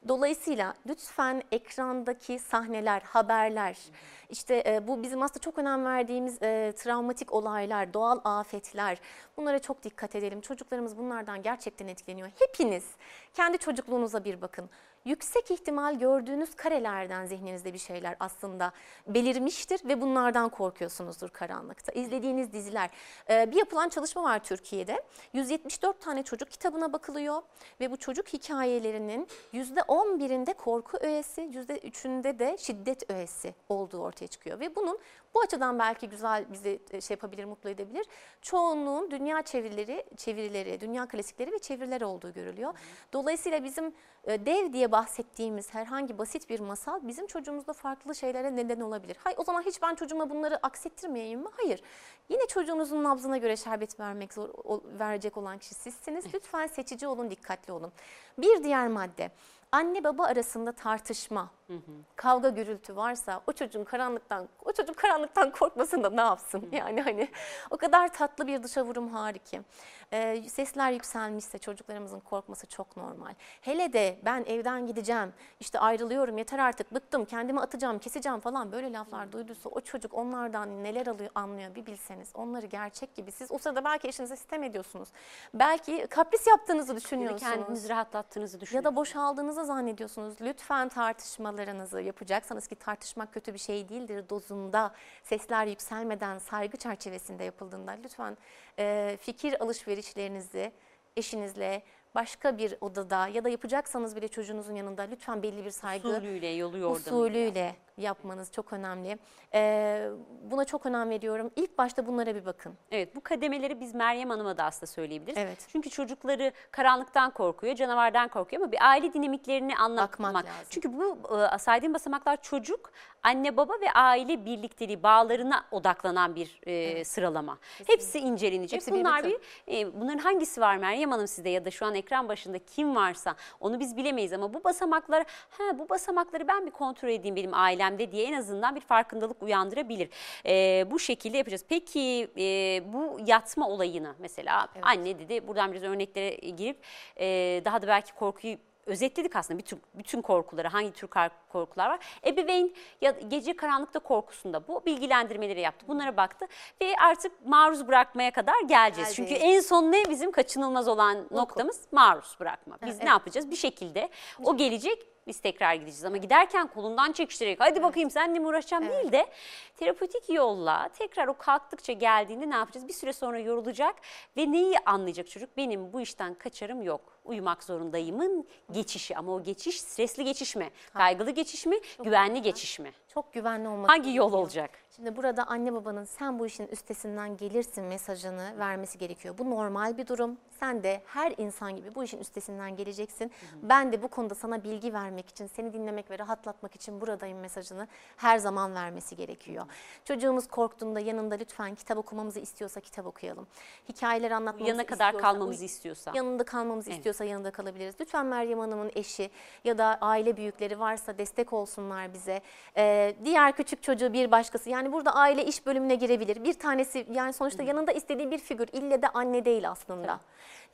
dolayısıyla lütfen ekrandaki sahneler, haberler, işte e, bu bizim aslında çok önem verdiğimiz e, travmatik olaylar, doğal afetler bunlara çok dikkat edelim. Çocuklarımız bunlardan gerçekten etkileniyor. Hepiniz kendi çocukluğunuza bir bakın. Yüksek ihtimal gördüğünüz karelerden zihninizde bir şeyler aslında belirmiştir ve bunlardan korkuyorsunuzdur karanlıkta. İzlediğiniz diziler. Ee, bir yapılan çalışma var Türkiye'de. 174 tane çocuk kitabına bakılıyor ve bu çocuk hikayelerinin %11'inde korku öğesi, %3'ünde de şiddet öğesi olduğu ortaya çıkıyor. Ve bunun bu açıdan belki güzel bizi e, şey yapabilir, mutlu edebilir. Çoğunluğun dünya çevirileri, çevirileri, dünya klasikleri ve çeviriler olduğu görülüyor. Dolayısıyla bizim e, dev diye bahsettiğimiz herhangi basit bir masal bizim çocuğumuzda farklı şeylere neden olabilir. Hayır o zaman hiç ben çocuğuma bunları aksettirmeyeyim mi? Hayır. Yine çocuğunuzun nabzına göre şerbet vermek zor, o- verecek olan kişi sizsiniz. Lütfen seçici olun, dikkatli olun. Bir diğer madde. Anne baba arasında tartışma, kavga gürültü varsa o çocuğun karanlıktan o çocuk karanlıktan korkmasın da ne yapsın? Yani hani o kadar tatlı bir dışa vurum hali ki. Ee, sesler yükselmişse çocuklarımızın korkması çok normal. Hele de ben evden gideceğim, işte ayrılıyorum, yeter artık, bıktım, kendimi atacağım, keseceğim falan böyle laflar duyduysa o çocuk onlardan neler alıyor, anlıyor bir bilseniz. Onları gerçek gibi siz o sırada belki eşinize sistem ediyorsunuz. Belki kapris yaptığınızı Ya düşünüyorsunuz. kendinizi rahatlattığınızı Ya düşünüyorsunuz. da boşaldığınızı zannediyorsunuz. Lütfen tartışmalarınızı yapacaksanız ki tartışmak kötü bir şey değildir. Dozunda sesler yükselmeden saygı çerçevesinde yapıldığında lütfen e, fikir alışverişlerinizi eşinizle başka bir odada ya da yapacaksanız bile çocuğunuzun yanında lütfen belli bir saygı Usulüyle, yolu yordamıyla. usulüyle yapmanız çok önemli. E, buna çok önem veriyorum. İlk başta bunlara bir bakın. Evet bu kademeleri biz Meryem Hanım'a da aslında söyleyebiliriz. Evet. Çünkü çocukları karanlıktan korkuyor, canavardan korkuyor ama bir aile dinamiklerini anlatmak. Bakmak lazım. Çünkü bu e, saydığım basamaklar çocuk, anne baba ve aile birlikteliği bağlarına odaklanan bir e, sıralama. Hepsi incelenecek. Hepsi Bunlar bir e, bunların hangisi var Meryem Hanım sizde ya da şu an ekran başında kim varsa onu biz bilemeyiz ama bu basamakları ha bu basamakları ben bir kontrol edeyim benim ailemde diye en azından bir farkındalık uyandırabilir. E, bu şekilde yapacağız. Peki e, bu yatma olayını mesela anne dedi buradan biraz örneklere girip e, daha da belki korkuyu özetledik aslında bütün, bütün korkuları, hangi tür korkular var. Ebeveyn ya gece karanlıkta korkusunda bu bilgilendirmeleri yaptı. Bunlara baktı ve artık maruz bırakmaya kadar geleceğiz. Çünkü Geleceğiz. en son ne bizim kaçınılmaz olan noktamız maruz bırakma. Biz ne yapacağız? Bir şekilde o gelecek biz tekrar gideceğiz ama giderken kolundan çekiştirerek hadi bakayım seninle mi uğraşacağım değil de terapötik yolla tekrar o kalktıkça geldiğinde ne yapacağız? Bir süre sonra yorulacak ve neyi anlayacak çocuk? Benim bu işten kaçarım yok. Uyumak zorundayımın geçişi ama o geçiş stresli geçiş mi? Kaygılı geçiş mi? Güvenli geçiş mi? Çok güvenli olması Hangi yol olacak? Şimdi burada anne babanın sen bu işin üstesinden gelirsin mesajını vermesi gerekiyor. Bu normal bir durum. Sen de her insan gibi bu işin üstesinden geleceksin. Ben de bu konuda sana bilgi vermek için, seni dinlemek ve rahatlatmak için buradayım mesajını her zaman vermesi gerekiyor. Çocuğumuz korktuğunda yanında lütfen kitap okumamızı istiyorsa kitap okuyalım. Hikayeler anlatmamızı Yana kadar istiyorsa, kalmamızı istiyorsa. Yanında kalmamızı istiyorsa yanında kalabiliriz. Lütfen Meryem Hanım'ın eşi ya da aile büyükleri varsa destek olsunlar bize. Ee, diğer küçük çocuğu bir başkası yani burada aile iş bölümüne girebilir. Bir tanesi yani sonuçta yanında istediği bir figür ille de anne değil aslında.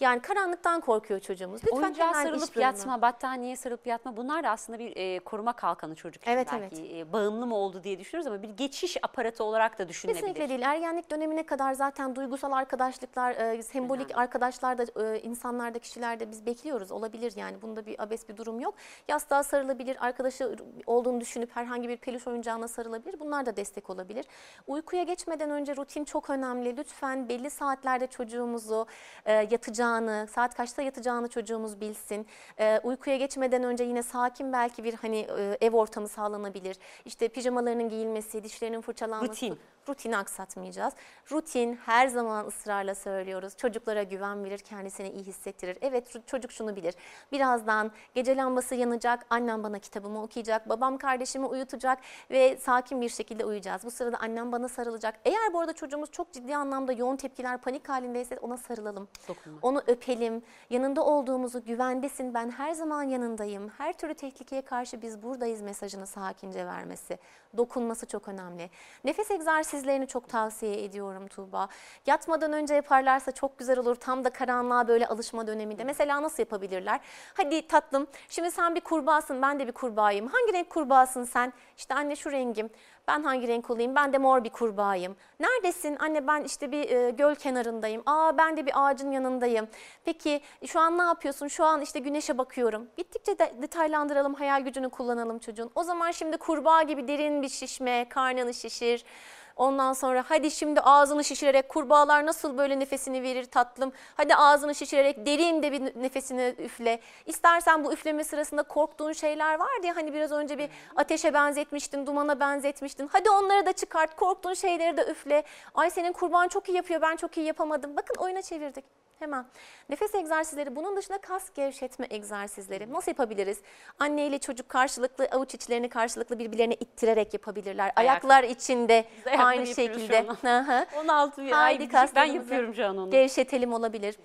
Yani karanlıktan korkuyor çocuğumuz. Lütfen Oyuncağa sarılıp yatma, battaniyeye sarılıp yatma bunlar da aslında bir e, koruma kalkanı çocuk için Evet, belki. E, bağımlı mı oldu diye düşünüyoruz ama bir geçiş aparatı olarak da düşünülebilir. Kesinlikle değil. Ergenlik dönemine kadar zaten duygusal arkadaşlıklar, e, sembolik arkadaşlar da e, insanlarda, kişilerde biz bekliyoruz. Olabilir yani. Bunda bir abes bir durum yok. Yastığa sarılabilir, arkadaşı olduğunu düşünüp herhangi bir peluş oyuncağına sarılabilir. Bunlar da destek olabilir. Uykuya geçmeden önce rutin çok önemli. Lütfen belli saatlerde çocuğumuzu e, yatacağını, saat kaçta yatacağını çocuğumuz bilsin. E, uykuya geçmeden önce yine sakin belki bir hani e, ev ortamı sağlanabilir. İşte pijamalarının giyilmesi, dişlerinin fırçalanması. Rutin. Rutini aksatmayacağız. Rutin her zaman ısrarla söylüyoruz. Çocuklara güven verir, kendisini iyi hissettirir. Evet çocuk şunu bilir. Birazdan gece lambası yanacak, annem bana kitabımı okuyacak, babam kardeşimi uyutacak ve sakin bir şekilde uyuyacağız. Bu sırada annem bana sarılacak. Eğer bu arada çocuğumuz çok ciddi anlamda yoğun tepkiler, panik halindeyse ona sarılalım. Dokunma. Onu öpelim. Yanında olduğumuzu güvendesin. Ben her zaman yanındayım. Her türlü tehlikeye karşı biz buradayız mesajını sakince vermesi. Dokunması çok önemli. Nefes egzersizlerini çok tavsiye ediyorum Tuğba. Yatmadan önce yaparlarsa çok güzel olur. Tam da karanlığa böyle alışma döneminde. Mesela nasıl yapabilirler? Hadi tatlım şimdi sen bir kurbağasın ben de bir kurbağayım. Hangi renk kurbağasın sen? İşte anne şu rengim. Ben hangi renk olayım? Ben de mor bir kurbağayım. Neredesin? Anne ben işte bir e, göl kenarındayım. Aa ben de bir ağacın yanındayım. Peki şu an ne yapıyorsun? Şu an işte güneşe bakıyorum. Gittikçe de detaylandıralım, hayal gücünü kullanalım çocuğun. O zaman şimdi kurbağa gibi derin bir şişme, karnını şişir. Ondan sonra hadi şimdi ağzını şişirerek kurbağalar nasıl böyle nefesini verir tatlım. Hadi ağzını şişirerek derin de bir nefesini üfle. İstersen bu üfleme sırasında korktuğun şeyler vardı ya hani biraz önce bir ateşe benzetmiştin, dumana benzetmiştin. Hadi onları da çıkart, korktuğun şeyleri de üfle. Ay senin kurban çok iyi yapıyor, ben çok iyi yapamadım. Bakın oyuna çevirdik. Hemen. Nefes egzersizleri bunun dışında kas gevşetme egzersizleri. Nasıl yapabiliriz? Anne ile çocuk karşılıklı avuç içlerini karşılıklı birbirlerine ittirerek yapabilirler. Ayaklar içinde Biz aynı şekilde. hı. 16 ay Haydi bitecek, ben yapıyorum şu an onu. Gevşetelim olabilir.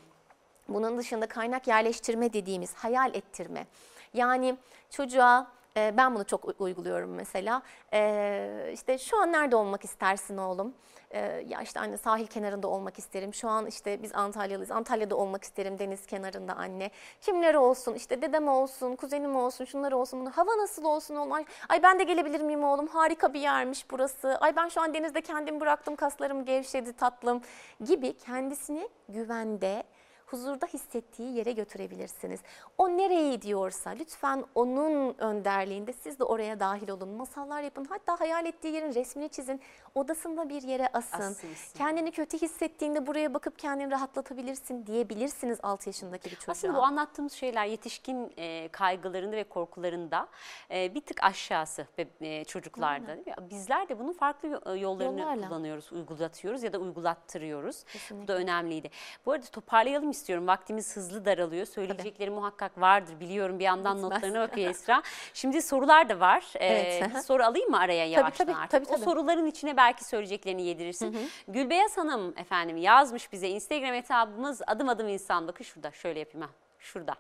Bunun dışında kaynak yerleştirme dediğimiz hayal ettirme. Yani çocuğa e, ben bunu çok uyguluyorum mesela. E, işte şu an nerede olmak istersin oğlum? E, ya işte anne sahil kenarında olmak isterim. Şu an işte biz Antalyalıyız. Antalya'da olmak isterim deniz kenarında anne. Kimleri olsun? İşte dedem olsun, kuzenim olsun, şunlar olsun. Bunlar. Hava nasıl olsun oğlum? Ay, ay ben de gelebilir miyim oğlum? Harika bir yermiş burası. Ay ben şu an denizde kendimi bıraktım. Kaslarım gevşedi tatlım gibi kendisini güvende huzurda hissettiği yere götürebilirsiniz. O nereye gidiyorsa lütfen onun önderliğinde siz de oraya dahil olun. Masallar yapın. Hatta hayal ettiği yerin resmini çizin. Odasında bir yere asın. Asılsın. Kendini kötü hissettiğinde buraya bakıp kendini rahatlatabilirsin diyebilirsiniz 6 yaşındaki bir çocuğa. Aslında bu anlattığımız şeyler yetişkin e, kaygılarında ve korkularında e, bir tık aşağısı e, çocuklarda. değil mi? Bizler de bunun farklı e, yollarını Yollarla. kullanıyoruz, uygulatıyoruz ya da uygulattırıyoruz. Bu Kesinlikle. da önemliydi. Bu arada toparlayalım istiyorum. Vaktimiz hızlı daralıyor. Söyleyecekleri muhakkak vardır biliyorum. Bir yandan Bitmez. notlarına [LAUGHS] bakıyor Esra. Şimdi sorular da var. E, Evet. bir soru alayım mı araya yavaştan tabii, artık? tabii, O tabii. soruların içine belki söyleyeceklerini yedirirsin. Gülbeyaz Hanım efendim yazmış bize Instagram hesabımız adım adım insan. Bakın şurada şöyle yapayım ha. Şurada.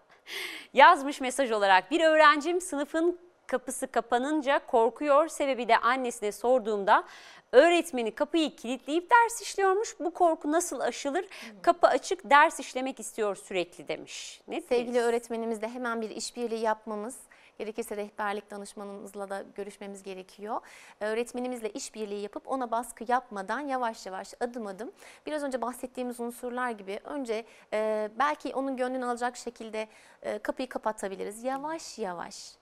Yazmış mesaj olarak bir öğrencim sınıfın kapısı kapanınca korkuyor. Sebebi de annesine sorduğumda öğretmeni kapıyı kilitleyip ders işliyormuş. Bu korku nasıl aşılır? Kapı açık ders işlemek istiyor sürekli demiş. Ne Sevgili deriz? öğretmenimizle hemen bir işbirliği yapmamız, gerekirse rehberlik danışmanımızla da görüşmemiz gerekiyor. Öğretmenimizle işbirliği yapıp ona baskı yapmadan yavaş yavaş adım adım biraz önce bahsettiğimiz unsurlar gibi önce e, belki onun gönlünü alacak şekilde e, kapıyı kapatabiliriz. Yavaş yavaş.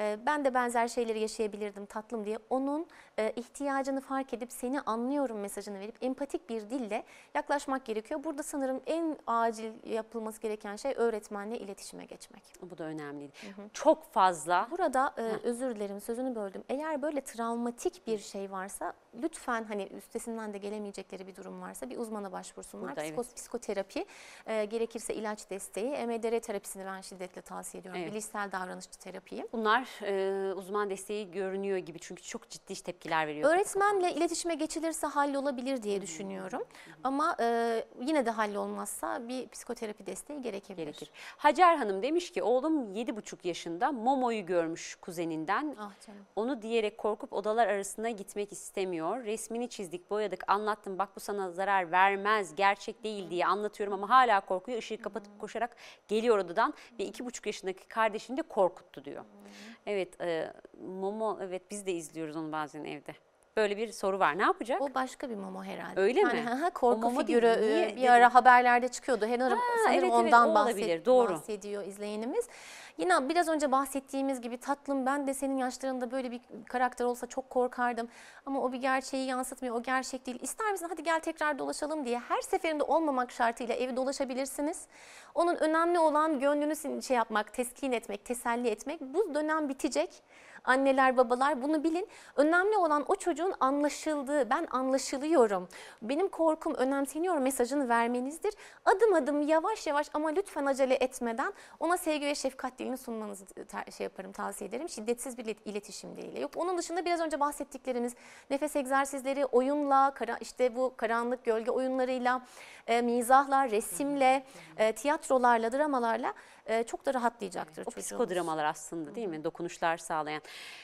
E, Ben de benzer şeyleri yaşayabilirdim tatlım diye onun e, ihtiyacını fark edip seni anlıyorum mesajını verip empatik bir dille yaklaşmak gerekiyor. Burada sanırım en acil yapılması gereken şey öğretmenle iletişime geçmek. Bu da önemliydi. Çok fazla Burada e, özür dilerim sözünü böldüm. Eğer böyle travmatik bir şey varsa lütfen hani üstesinden de gelemeyecekleri bir durum varsa bir uzmana başvursunlar. Burada, Psiko- evet. Psikoterapi, e, gerekirse ilaç desteği, EMDR terapisini ben şiddetle tavsiye ediyorum. Evet. Bilişsel davranışçı terapiyi. bunlar e, uzman desteği görünüyor gibi çünkü çok ciddi tepkiler veriyor. Öğretmenle iletişime geçilirse hallolabilir diye düşünüyorum. Ama e, yine de hallolmazsa bir psikoterapi desteği gerekebilir. gerekir. Hacer Hanım demiş ki oğlum 7,5 yaşında Momo'yu görmüş kuzeninden. Ah canım. Onu diyerek korkup odalar arasına gitmek istemiyor. Resmini çizdik, boyadık, anlattım. Bak bu sana zarar vermez, gerçek değil diye anlatıyorum ama hala korkuyor. Işığı kapatıp koşarak geliyor odadan ve iki buçuk yaşındaki kardeşini de korkuttu diyor. Evet, e, Momo evet biz de izliyoruz onu bazen evde. Böyle bir soru var. Ne yapacak? O başka bir Momo herhalde. Öyle yani, mi? korku Momo figürü değil, e, niye bir ara haberlerde çıkıyordu. Sanırım, sanırım evet, evet, ondan o bahset- olabilir, doğru. bahsediyor izleyenimiz. Yine biraz önce bahsettiğimiz gibi tatlım ben de senin yaşlarında böyle bir karakter olsa çok korkardım. Ama o bir gerçeği yansıtmıyor. O gerçek değil. İster misin hadi gel tekrar dolaşalım diye her seferinde olmamak şartıyla evi dolaşabilirsiniz. Onun önemli olan gönlünü şey yapmak, teskin etmek, teselli etmek. Bu dönem bitecek. Anneler, babalar bunu bilin. Önemli olan o çocuğun anlaşıldığı, ben anlaşılıyorum, benim korkum önemseniyor mesajını vermenizdir. Adım adım yavaş yavaş ama lütfen acele etmeden ona sevgi ve şefkat dilini sunmanızı ter- şey yaparım, tavsiye ederim. Şiddetsiz bir ilet- iletişim diliyle. Yok onun dışında biraz önce bahsettiklerimiz nefes egzersizleri, oyunla, kara, işte bu karanlık gölge oyunlarıyla, e, mizahla, resimle, e, tiyatrolarla, dramalarla e, çok da rahatlayacaktır O psikodramalar aslında değil mi? Dokunuşlar sağlayan.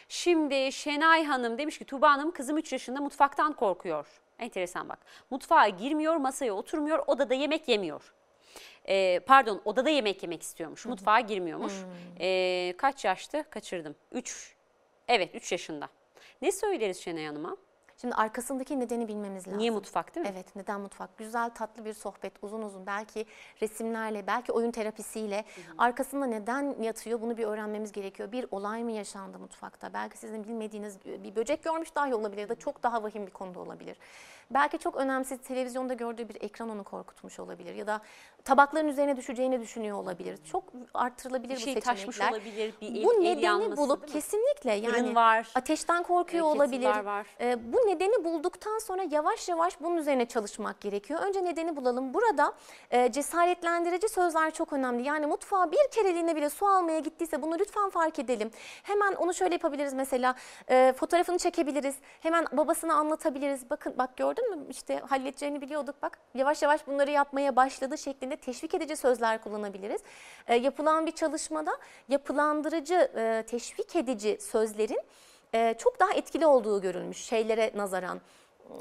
Şimdi Şenay Hanım demiş ki Tuğba Hanım kızım 3 yaşında mutfaktan korkuyor. Enteresan bak. Mutfağa girmiyor, masaya oturmuyor, odada yemek yemiyor. Ee, pardon odada yemek yemek istiyormuş. Mutfağa girmiyormuş. Ee, kaç yaştı? Kaçırdım. 3. Evet 3 yaşında. Ne söyleriz Şenay Hanım'a? Şimdi arkasındaki nedeni bilmemiz lazım. Niye mutfak değil mi? Evet neden mutfak? Güzel tatlı bir sohbet uzun uzun belki resimlerle belki oyun terapisiyle arkasında neden yatıyor bunu bir öğrenmemiz gerekiyor. Bir olay mı yaşandı mutfakta? Belki sizin bilmediğiniz bir böcek görmüş dahi olabilir ya da çok daha vahim bir konuda olabilir. Belki çok önemsiz televizyonda gördüğü bir ekran onu korkutmuş olabilir ya da tabakların üzerine düşeceğini düşünüyor olabilir. Çok artırılabilir Bir bu şey seçenekler. taşmış olabilir, bir el- bu el nedeni yanması, bulup kesinlikle yani var, ateşten korkuyor olabilir. var. E, bu nedeni bulduktan sonra yavaş yavaş bunun üzerine çalışmak gerekiyor. Önce nedeni bulalım. Burada e, cesaretlendirici sözler çok önemli. Yani mutfağa bir kereliğine bile su almaya gittiyse bunu lütfen fark edelim. Hemen onu şöyle yapabiliriz mesela e, fotoğrafını çekebiliriz. Hemen babasına anlatabiliriz. Bakın bak gördün mü işte halledeceğini biliyorduk bak. Yavaş yavaş bunları yapmaya başladı şeklinde teşvik edici sözler kullanabiliriz. E, yapılan bir çalışmada yapılandırıcı, e, teşvik edici sözlerin e, çok daha etkili olduğu görülmüş şeylere nazaran.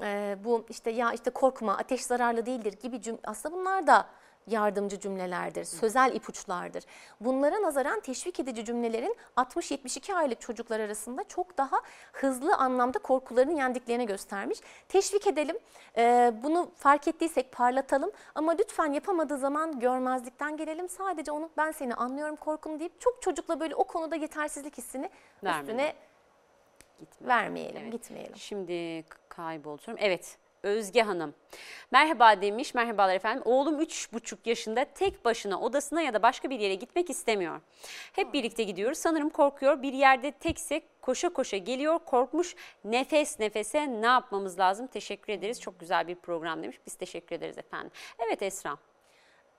E, bu işte ya işte korkma ateş zararlı değildir gibi cüm aslında bunlar da yardımcı cümlelerdir, sözel ipuçlardır. Bunlara nazaran teşvik edici cümlelerin 60-72 aylık çocuklar arasında çok daha hızlı anlamda korkularını yendiklerini göstermiş. Teşvik edelim, e, bunu fark ettiysek parlatalım ama lütfen yapamadığı zaman görmezlikten gelelim. Sadece onu ben seni anlıyorum korkunu deyip çok çocukla böyle o konuda yetersizlik hissini Vermeyelim. üstüne Gitme. vermeyelim, Evet. gitmeyelim. Şimdi kayboltuyorum. Evet. Özge Hanım. Merhaba demiş. Merhabalar efendim. Oğlum 3,5 yaşında tek başına odasına ya da başka bir yere gitmek istemiyor. Hep birlikte gidiyoruz. Sanırım korkuyor. Bir yerde tekse koşa koşa geliyor. Korkmuş. Nefes nefese ne yapmamız lazım? Teşekkür ederiz. Çok güzel bir program demiş. Biz teşekkür ederiz efendim. Evet Esra.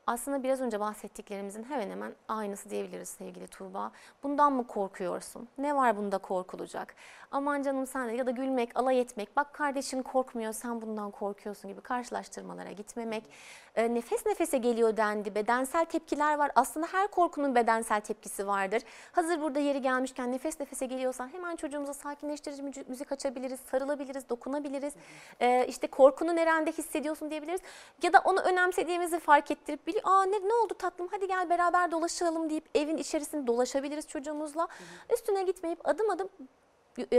Aslında biraz önce bahsettiklerimizin hemen hemen aynısı diyebiliriz sevgili Tuğba. Bundan mı korkuyorsun? Ne var bunda korkulacak? Aman canım sen de ya da gülmek, alay etmek. Bak kardeşin korkmuyor sen bundan korkuyorsun gibi karşılaştırmalara gitmemek. E, nefes nefese geliyor dendi. Bedensel tepkiler var. Aslında her korkunun bedensel tepkisi vardır. Hazır burada yeri gelmişken nefes nefese geliyorsa hemen çocuğumuza sakinleştirici müzi- müzik açabiliriz, sarılabiliriz, dokunabiliriz. E, işte korkunu nerede hissediyorsun diyebiliriz. Ya da onu önemsediğimizi fark ettirip bili aa ne, ne oldu tatlım hadi gel beraber dolaşalım deyip evin içerisinde dolaşabiliriz çocuğumuzla. Üstüne gitmeyip adım adım e,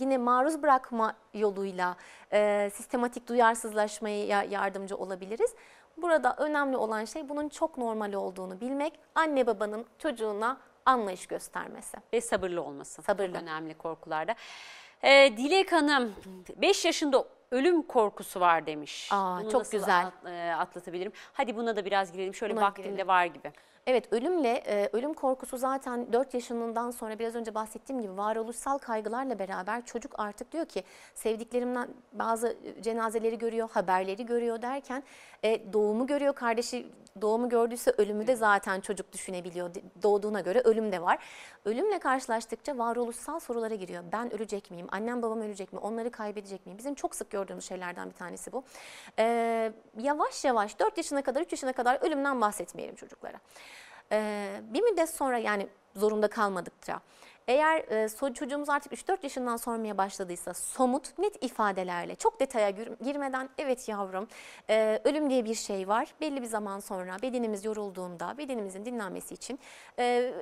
yine maruz bırakma yoluyla e, sistematik duyarsızlaşmaya yardımcı olabiliriz. Burada önemli olan şey bunun çok normal olduğunu bilmek, anne babanın çocuğuna anlayış göstermesi. Ve sabırlı olması. Sabırlı. Çok önemli korkularda. Ee, Dilek Hanım 5 yaşında ölüm korkusu var demiş. Aa, çok güzel. at- e, atlatabilirim? Hadi buna da biraz girelim. Şöyle Buna vaktinde girelim. var gibi. Evet ölümle e, ölüm korkusu zaten 4 yaşından sonra biraz önce bahsettiğim gibi varoluşsal kaygılarla beraber çocuk artık diyor ki sevdiklerimden bazı cenazeleri görüyor, haberleri görüyor derken e, doğumu görüyor. Kardeşi doğumu gördüyse ölümü de zaten çocuk düşünebiliyor. Doğduğuna göre ölüm de var. Ölümle karşılaştıkça varoluşsal sorulara giriyor. Ben ölecek miyim? Annem babam ölecek mi? Onları kaybedecek miyim? Bizim çok sık gördüğümüz şeylerden bir tanesi bu. E, yavaş yavaş 4 yaşına kadar 3 yaşına kadar ölümden bahsetmeyelim çocuklara. Ee, bir müddet sonra yani zorunda kalmadıkça eğer e, çocuğumuz artık 3-4 yaşından sormaya başladıysa somut net ifadelerle çok detaya gir- girmeden evet yavrum e, ölüm diye bir şey var belli bir zaman sonra bedenimiz yorulduğunda bedenimizin dinlenmesi için e,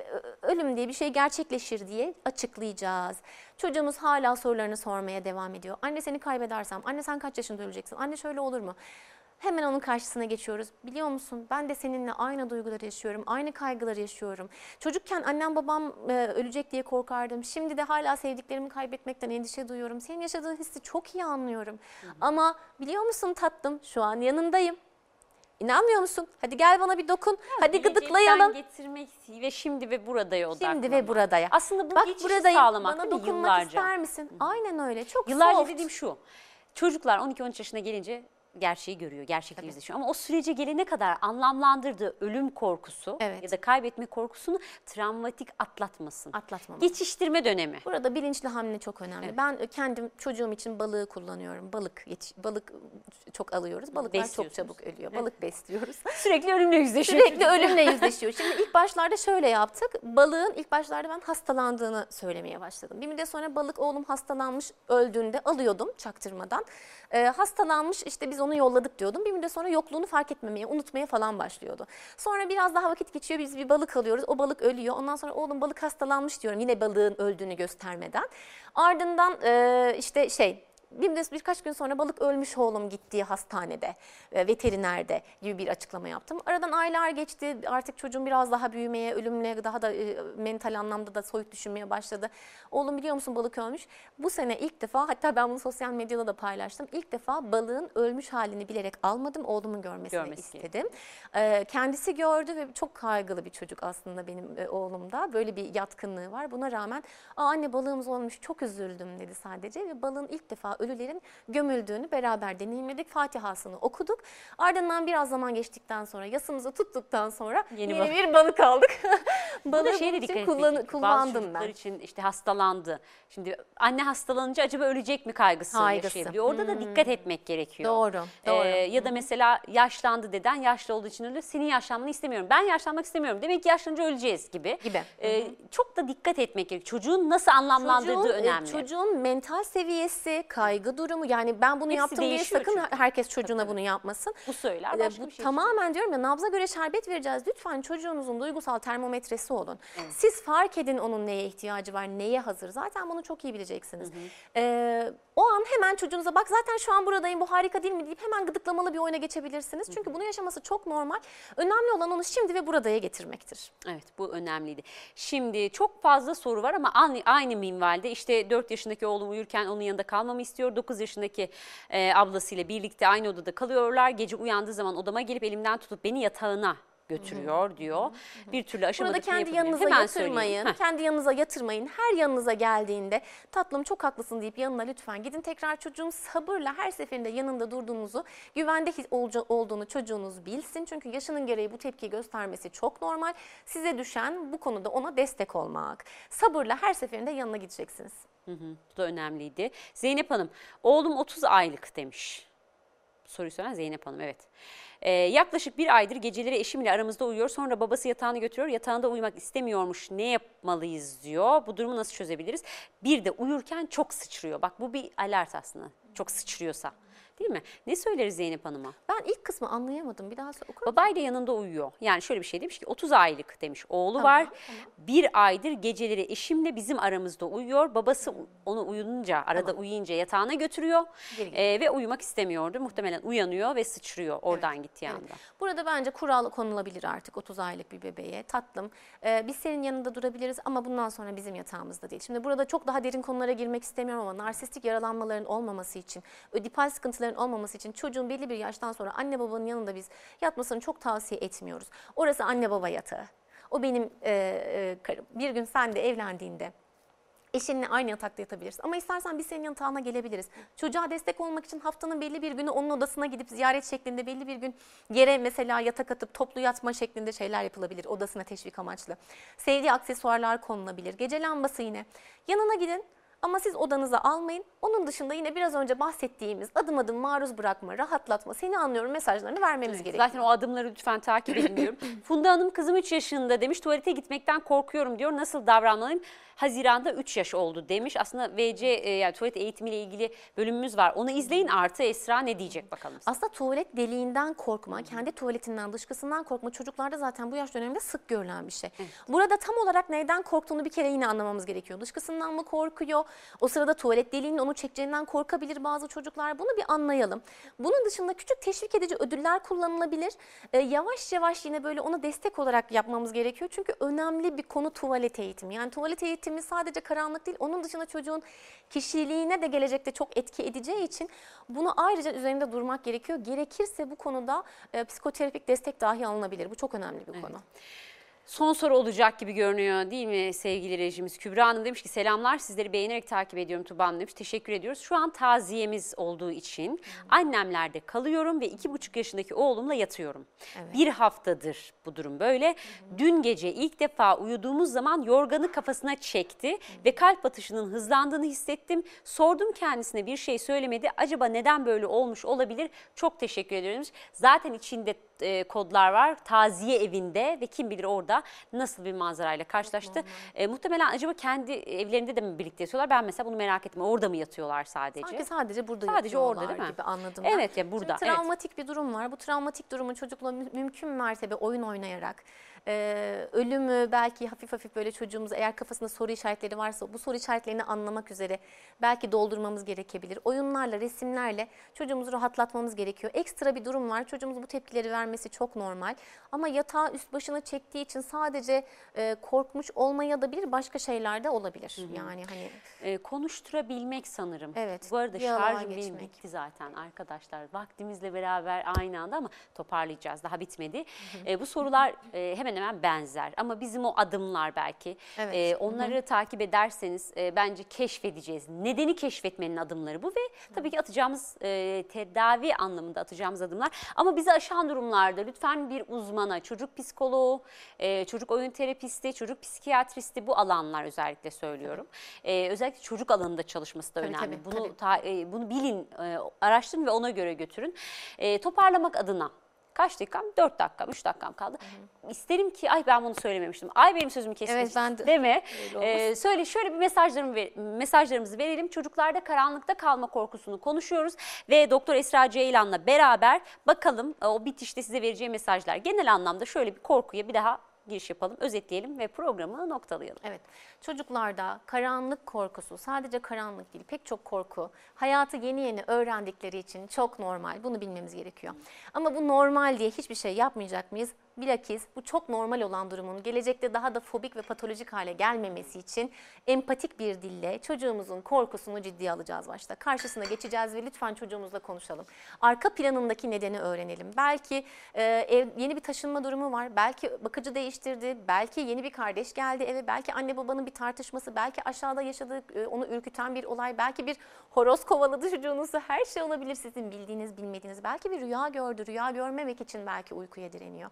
ölüm diye bir şey gerçekleşir diye açıklayacağız. Çocuğumuz hala sorularını sormaya devam ediyor. Anne seni kaybedersem, anne sen kaç yaşında öleceksin, anne şöyle olur mu? Hemen onun karşısına geçiyoruz. Biliyor musun ben de seninle aynı duyguları yaşıyorum, aynı kaygıları yaşıyorum. Çocukken annem babam e, ölecek diye korkardım. Şimdi de hala sevdiklerimi kaybetmekten endişe duyuyorum. Senin yaşadığın hissi çok iyi anlıyorum. Ama biliyor musun tatlım şu an yanındayım. İnanmıyor musun? Hadi gel bana bir dokun. Hadi Gelecekten gıdıklayalım. getirmek ve şimdi ve buradaya odaklanmak. Şimdi ve buradaya. Aslında bu Bak geçişi buradayım. sağlamak Bana dokunmak Yıllarca. ister misin? Aynen öyle. Çok Yıllarca soft. dediğim şu. Çocuklar 12-13 yaşına gelince gerçeği görüyor, gerçekle yüzleşiyor. Ama o sürece gelene kadar anlamlandırdığı ölüm korkusu Evet. ya da kaybetme korkusunu travmatik atlatmasın. Atlatmamak. Geçiştirme dönemi. Burada bilinçli hamle çok önemli. Ben kendim çocuğum için balığı kullanıyorum. Balık yetiş balık çok alıyoruz. Balıklar çok çabuk ölüyor. Balık besliyoruz. [LAUGHS] Sürekli ölümle yüzleşiyor. Sürekli ölümle [LAUGHS] yüzleşiyor. Şimdi ilk başlarda şöyle yaptık. Balığın ilk başlarda ben hastalandığını söylemeye başladım. Bir müddet sonra balık oğlum hastalanmış öldüğünde alıyordum çaktırmadan. Ee, hastalanmış işte biz onu yolladık diyordum. Bir müddet sonra yokluğunu fark etmemeye, unutmaya falan başlıyordu. Sonra biraz daha vakit geçiyor biz bir balık alıyoruz. O balık ölüyor. Ondan sonra oğlum balık hastalanmış diyorum yine balığın öldüğünü göstermeden. Ardından e, işte şey bir de birkaç gün sonra balık ölmüş oğlum gittiği hastanede, e, veterinerde gibi bir açıklama yaptım. Aradan aylar geçti. Artık çocuğum biraz daha büyümeye, ölümle daha da e, mental anlamda da soyut düşünmeye başladı. Oğlum biliyor musun balık ölmüş. Bu sene ilk defa hatta ben bunu sosyal medyada da paylaştım. İlk defa balığın ölmüş halini bilerek almadım. Oğlumun görmesini Görmesi istedim. E, kendisi gördü ve çok kaygılı bir çocuk aslında benim oğlumda. Böyle bir yatkınlığı var. Buna rağmen Aa, anne balığımız olmuş çok üzüldüm dedi sadece ve balığın ilk defa ölülerin gömüldüğünü beraber deneyimledik. Fatihasını okuduk. Ardından biraz zaman geçtikten sonra yasımızı tuttuktan sonra Yeni yeni, bir balık aldık. [LAUGHS] Balığı şeye de bunun için kullan-. Bazı kullandım çocuklar ben. için işte hastalandı. Şimdi anne hastalanınca acaba ölecek mi kaygısı Kaygısı. yaşayabiliyor. Orada da dikkat etmek gerekiyor. Doğru, Ee, doğru. ya da mesela yaşlandı deden yaşlı olduğu için öldü. Senin yaşlanmanı istemiyorum. Ben yaşlanmak istemiyorum. Demek ki yaşlanınca öleceğiz gibi. Gibi. Ee, çok da dikkat etmek gerekiyor. Çocuğun nasıl anlamlandırdığı Çocuğun, e, önemli. Çocuğun mental seviyesi, kaygı durumu yani ben bunu Hepsi yaptım diye sakın çünkü. herkes çocuğuna bunu yapmasın. Bu söyler Ee, başka bu bir şey. tamamen diyorum ya nabza göre şerbet vereceğiz. Lütfen çocuğunuzun duygusal termometresi olun. Siz fark edin onun neye ihtiyacı var, neye hazır. Zaten bunu çok iyi bileceksiniz. Ee, o an hemen çocuğunuza bak zaten şu an buradayım bu harika değil mi deyip hemen gıdıklamalı bir oyuna geçebilirsiniz. Çünkü bunu yaşaması çok normal. Önemli olan onu şimdi ve buradaya getirmektir. Evet bu önemliydi. Şimdi çok fazla soru var ama aynı, aynı minvalde işte 4 yaşındaki oğlum uyurken onun yanında kalmamı istiyor. 9 yaşındaki e, ablasıyla birlikte aynı odada kalıyorlar. Gece uyandığı zaman odama gelip elimden tutup beni yatağına götürüyor diyor. Bir türlü aşamadık Burada kendi yanınıza Hemen yatırmayın. Kendi yanınıza yatırmayın. Her yanınıza geldiğinde tatlım çok haklısın deyip yanına lütfen gidin. Tekrar çocuğun sabırla her seferinde yanında durduğunuzu, güvende olduğunu çocuğunuz bilsin. Çünkü yaşının gereği bu tepkiyi göstermesi çok normal. Size düşen bu konuda ona destek olmak. Sabırla her seferinde yanına gideceksiniz. Hı hı, bu da önemliydi. Zeynep Hanım, oğlum 30 aylık demiş. Soruyu soran Zeynep Hanım, evet. Ee, yaklaşık bir aydır geceleri eşimle aramızda uyuyor. Sonra babası yatağını götürüyor. Yatağında uyumak istemiyormuş. Ne yapmalıyız diyor. Bu durumu nasıl çözebiliriz? Bir de uyurken çok sıçrıyor. Bak bu bir alert aslında. Çok sıçrıyorsa. Değil mi? Ne söyleriz Zeynep Hanım'a? Ben ilk kısmı anlayamadım. Bir daha okur? Babayla yanında uyuyor. Yani şöyle bir şey demiş ki 30 aylık demiş. Oğlu Tamam, var. Bir aydır geceleri eşimle bizim aramızda uyuyor. Babası onu uyununca, arada uyuyunca yatağına götürüyor. Geri Ee, ve uyumak istemiyordu. Muhtemelen uyanıyor ve sıçrıyor oradan gittiği anda. Burada bence kural konulabilir artık 30 aylık bir bebeğe. Tatlım e, biz senin yanında durabiliriz ama bundan sonra bizim yatağımızda değil. Şimdi burada çok daha derin konulara girmek istemiyorum ama narsistik yaralanmaların olmaması için, ödipal sıkıntıların olmaması için çocuğun belli bir yaştan sonra anne babanın yanında biz yatmasını çok tavsiye etmiyoruz. Orası anne baba yatağı. O benim e, e, karım. Bir gün sen de evlendiğinde Eşinle aynı yatakta yatabiliriz. Ama istersen biz senin yatağına gelebiliriz. Çocuğa destek olmak için haftanın belli bir günü onun odasına gidip ziyaret şeklinde belli bir gün yere mesela yatak atıp toplu yatma şeklinde şeyler yapılabilir. Odasına teşvik amaçlı. Sevdiği aksesuarlar konulabilir. Gece lambası yine. Yanına gidin. Ama siz odanıza almayın. Onun dışında yine biraz önce bahsettiğimiz adım adım maruz bırakma, rahatlatma, seni anlıyorum mesajlarını vermemiz gerekiyor. Zaten o adımları lütfen takip edin diyorum. [LAUGHS] Funda Hanım kızım 3 yaşında demiş tuvalete gitmekten korkuyorum diyor. Nasıl davranmalıyım? Haziranda 3 yaş oldu demiş. Aslında VC e, yani tuvalet eğitimiyle ilgili bölümümüz var. Onu izleyin artı Esra ne diyecek bakalım. Aslında tuvalet deliğinden korkma, kendi tuvaletinden, dışkısından korkma çocuklarda zaten bu yaş döneminde sık görülen bir şey. Burada tam olarak neyden korktuğunu bir kere yine anlamamız gerekiyor. Dışkısından mı korkuyor? O sırada tuvalet deliğinin onu çekeceğinden korkabilir bazı çocuklar. Bunu bir anlayalım. Bunun dışında küçük teşvik edici ödüller kullanılabilir. Ee, yavaş yavaş yine böyle ona destek olarak yapmamız gerekiyor. Çünkü önemli bir konu tuvalet eğitimi. Yani tuvalet eğitimi sadece karanlık değil, onun dışında çocuğun kişiliğine de gelecekte çok etki edeceği için bunu ayrıca üzerinde durmak gerekiyor. Gerekirse bu konuda e, psikoterapik destek dahi alınabilir. Bu çok önemli bir konu. Son soru olacak gibi görünüyor değil mi sevgili rejimiz? Kübra Hanım demiş ki selamlar sizleri beğenerek takip ediyorum Tuba Hanım demiş. Teşekkür ediyoruz. Şu an taziyemiz olduğu için annemlerde kalıyorum ve iki buçuk yaşındaki oğlumla yatıyorum. Bir haftadır bu durum böyle. Dün gece ilk defa uyuduğumuz zaman yorganı kafasına çekti ve kalp atışının hızlandığını hissettim. Sordum kendisine bir şey söylemedi. Acaba neden böyle olmuş olabilir? Çok teşekkür ediyorum. Zaten içinde e, kodlar var. Taziye evinde ve kim bilir orada nasıl bir manzarayla karşılaştı. E, muhtemelen acaba kendi evlerinde de mi birlikte yatıyorlar? Ben mesela bunu merak ettim. Orada mı yatıyorlar sadece? Sanki sadece burada Sadece orada yatıyorlar değil mi? gibi anladım Evet ya burada, Şimdi travmatik bir durum var. Bu travmatik durumu çocukla mü- mümkün mertebe oyun oynayarak, e, ölümü belki hafif hafif böyle çocuğumuz eğer kafasında soru işaretleri varsa bu soru işaretlerini anlamak üzere belki doldurmamız gerekebilir. Oyunlarla, resimlerle çocuğumuzu rahatlatmamız gerekiyor. Ekstra bir durum var. Çocuğumuz bu tepkileri vermesi çok normal. Ama yatağı üst başına çektiği için sadece e, korkmuş olmaya da bir başka şeyler de olabilir. Yani hani Ee, konuşturabilmek sanırım. Evet, Bu arada şarjım benim bitti zaten arkadaşlar. Vaktimizle beraber aynı anda ama toparlayacağız. Daha bitmedi. Ee, bu sorular e, hemen hemen benzer ama bizim o adımlar belki. Evet. e, onları takip ederseniz e, bence keşfedeceğiz. Nedeni keşfetmenin adımları bu ve tabii ki atacağımız e, tedavi anlamında atacağımız adımlar. Ama bizi aşan durumlarda lütfen bir uzmana, çocuk psikoloğu, e, çocuk oyun terapisti, çocuk psikiyatristi bu alanlar özellikle söylüyorum. E, özellikle çocuk alanında çalışması da Tabii, önemli. tabii, bunu tabii. ta- e, bunu bilin, e, araştırın ve ona göre götürün. E, toparlamak adına Kaç dakikam? 4 dakikam, 3 dakikam kaldı. İsterim ki ay ben bunu söylememiştim. Ay benim sözümü kesmiş. Evet, ben de- Deme. Ee, söyle şöyle bir mesajlarımı ver- mesajlarımızı verelim. Çocuklarda karanlıkta kalma korkusunu konuşuyoruz ve Doktor Esra Ceylan'la beraber bakalım o bitişte size vereceği mesajlar. Genel anlamda şöyle bir korkuya bir daha giriş yapalım, özetleyelim ve programı noktalayalım. Evet. Çocuklarda karanlık korkusu, sadece karanlık değil, pek çok korku, hayatı yeni yeni öğrendikleri için çok normal. Bunu bilmemiz gerekiyor. Ama bu normal diye hiçbir şey yapmayacak mıyız? Bilakis bu çok normal olan durumun gelecekte daha da fobik ve patolojik hale gelmemesi için empatik bir dille çocuğumuzun korkusunu ciddiye alacağız başta. Karşısına geçeceğiz ve lütfen çocuğumuzla konuşalım. Arka planındaki nedeni öğrenelim. Belki e, ev, yeni bir taşınma durumu var, belki bakıcı değiştirdi, belki yeni bir kardeş geldi eve, belki anne babanın bir tartışması, belki aşağıda yaşadığı e, onu ürküten bir olay, belki bir horoz kovaladı çocuğunuzu. Her şey olabilir sizin bildiğiniz, bilmediğiniz. Belki bir rüya gördü, rüya görmemek için belki uykuya direniyor.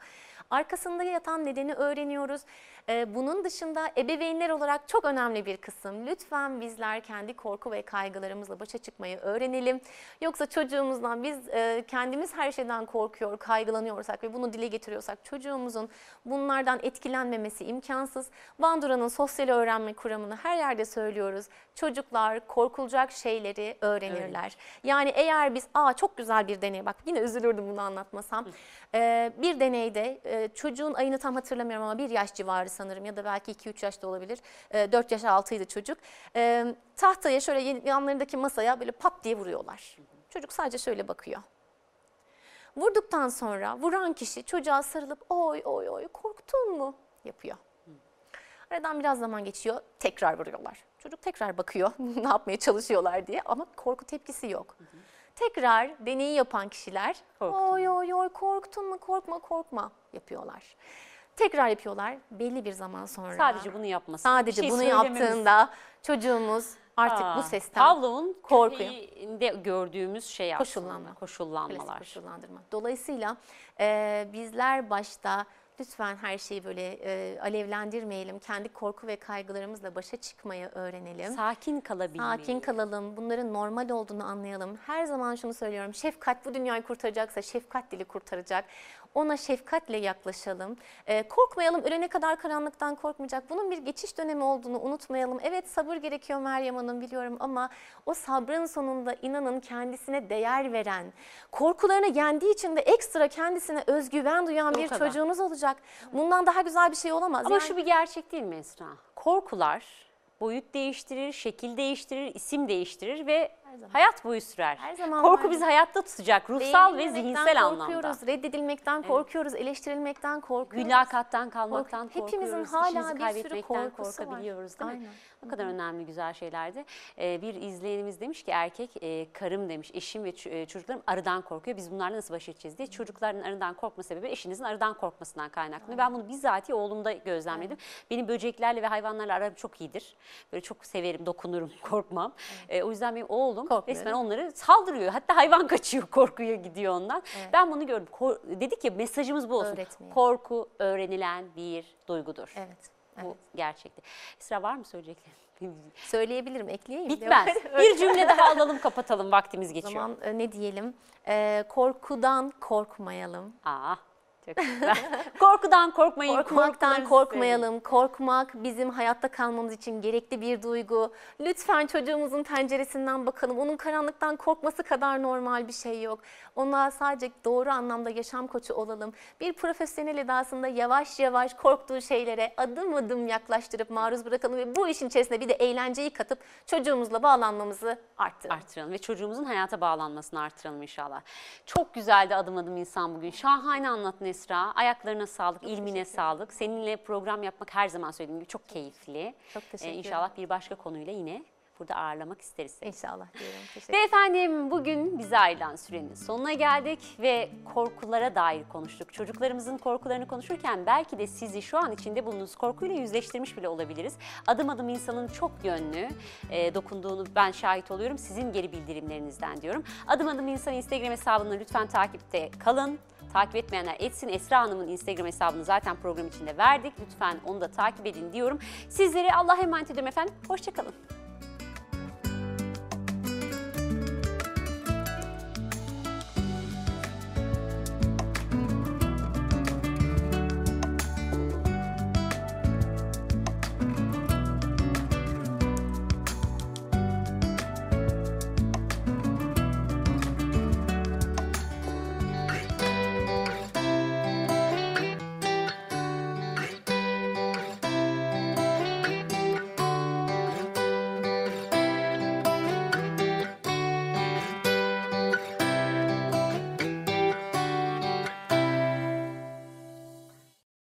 Arkasında yatan nedeni öğreniyoruz. Ee, bunun dışında ebeveynler olarak çok önemli bir kısım. Lütfen bizler kendi korku ve kaygılarımızla başa çıkmayı öğrenelim. Yoksa çocuğumuzdan biz e, kendimiz her şeyden korkuyor, kaygılanıyorsak ve bunu dile getiriyorsak çocuğumuzun bunlardan etkilenmemesi imkansız. Bandura'nın sosyal öğrenme kuramını her yerde söylüyoruz. Çocuklar korkulacak şeyleri öğrenirler. Yani eğer biz, aa çok güzel bir deney bak yine üzülürdüm bunu anlatmasam. Ee, bir deneyde e, çocuğun ayını tam hatırlamıyorum ama bir yaş civarı sanırım ya da belki 2-3 yaşta olabilir. E, 4 yaş altıydı çocuk. E, tahtaya şöyle yan- yanlarındaki masaya böyle pat diye vuruyorlar. Çocuk sadece şöyle bakıyor. Vurduktan sonra vuran kişi çocuğa sarılıp oy oy oy korktun mu yapıyor. Aradan biraz zaman geçiyor tekrar vuruyorlar. Çocuk tekrar bakıyor [LAUGHS] ne yapmaya çalışıyorlar diye ama korku tepkisi yok. Tekrar deneyi yapan kişiler Korktum. oy oy oy korktun mu korkma korkma yapıyorlar. Tekrar yapıyorlar belli bir zaman sonra. Sadece bunu yapmasın. Sadece Bir şey bunu söylememiz. yaptığında çocuğumuz artık Aa, bu sesten Pavlov'un korkuyor. köpeğinde gördüğümüz şey aslında. Koşullanma. Klasik Koşullanmalar. koşullandırma. Dolayısıyla e, bizler başta lütfen her şeyi böyle e, alevlendirmeyelim. Kendi korku ve kaygılarımızla başa çıkmayı öğrenelim. Sakin kalabilmeyi. Sakin kalalım, bunların normal olduğunu anlayalım. Her zaman şunu söylüyorum, şefkat bu dünyayı kurtaracaksa şefkat dili kurtaracak. Ona şefkatle yaklaşalım. Ee, korkmayalım, ölene kadar karanlıktan korkmayacak. Bunun bir geçiş dönemi olduğunu unutmayalım. Evet sabır gerekiyor Meryem Hanım biliyorum ama o sabrın sonunda inanın kendisine değer veren, korkularını yendiği için de ekstra kendisine özgüven duyan O bir kadar. çocuğunuz olacak. Bundan daha güzel bir şey olamaz. Ama Yani- şu bir gerçek değil mi Esra? Korkular boyut değiştirir, şekil değiştirir, isim değiştirir ve zaman. hayat boyu sürer. Her zaman Korku var. bizi hayatta tutacak ruhsal ve zihinsel anlamda. reddedilmekten korkuyoruz, eleştirilmekten korkuyoruz. Mülakattan kalmaktan Korku- korkuyoruz. hepimizin hala bir sürü korkusu var. korkabiliyoruz değil mi? Aynen. Ne kadar önemli güzel şeylerdi. Ee, bir izleyenimiz demiş ki erkek e, karım demiş eşim ve e, çocuklarım arıdan korkuyor. Biz bunlarla nasıl baş edeceğiz diye. Çocukların arıdan korkma sebebi eşinizin arıdan korkmasından kaynaklanıyor. Ben bunu bizzatihi oğlumda gözlemledim. Benim böceklerle ve hayvanlarla aram çok iyidir. Böyle çok severim, dokunurum, [LAUGHS] korkmam. E, o yüzden benim oğlum Korkmuyor. resmen onları saldırıyor. Hatta hayvan [LAUGHS] kaçıyor, korkuya gidiyor ondan. Ben bunu gördüm. Kor- dedik ya mesajımız bu olsun. Öğretmeyin. Korku öğrenilen bir duygudur. Evet. Bu evet. gerçekti. Esra var mı söyleyeceklerin? [LAUGHS] Söyleyebilirim, ekleyeyim. Bitmez. bir [LAUGHS] cümle daha alalım kapatalım vaktimiz O geçiyor. zaman e, ne diyelim? Ee, korkudan korkmayalım. Aa, Çok güzel. [LAUGHS] Korkudan korkmayın. Korkmaktan korkmayalım. Korkmak bizim hayatta kalmamız için gerekli bir duygu. Lütfen çocuğumuzun penceresinden bakalım. Onun karanlıktan korkması kadar normal bir şey yok. Ona sadece doğru anlamda yaşam koçu olalım. Bir profesyonel edasında yavaş yavaş korktuğu şeylere adım adım yaklaştırıp maruz bırakalım ve bu işin içerisine bir de eğlenceyi katıp çocuğumuzla bağlanmamızı arttıralım. arttıralım ve çocuğumuzun hayata bağlanmasını arttıralım inşallah. Çok güzeldi adım adım insan bugün. Şahane anlattın Esra. Ayaklarına sağlık, ilmine sağlık. Seninle program yapmak her zaman söylediğim gibi çok keyifli. Çok teşekkür ederim. İnşallah bir başka konuyla yine burada ağırlamak isteriz. İnşallah diyorum. Teşekkür Ve efendim bugün bize ayrılan sürenin sonuna geldik ve korkulara dair konuştuk. Çocuklarımızın korkularını konuşurken belki de sizi şu an içinde bulunduğunuz korkuyla yüzleştirmiş bile olabiliriz. Adım adım insanın çok yönlü e, dokunduğunu ben şahit oluyorum. Sizin geri bildirimlerinizden diyorum. Adım adım insan Instagram hesabını lütfen takipte kalın. Takip etmeyenler etsin. Esra Hanım'ın Instagram hesabını zaten program içinde verdik. Lütfen onu da takip edin diyorum. Sizleri Allah'a emanet ediyorum efendim. Hoşçakalın.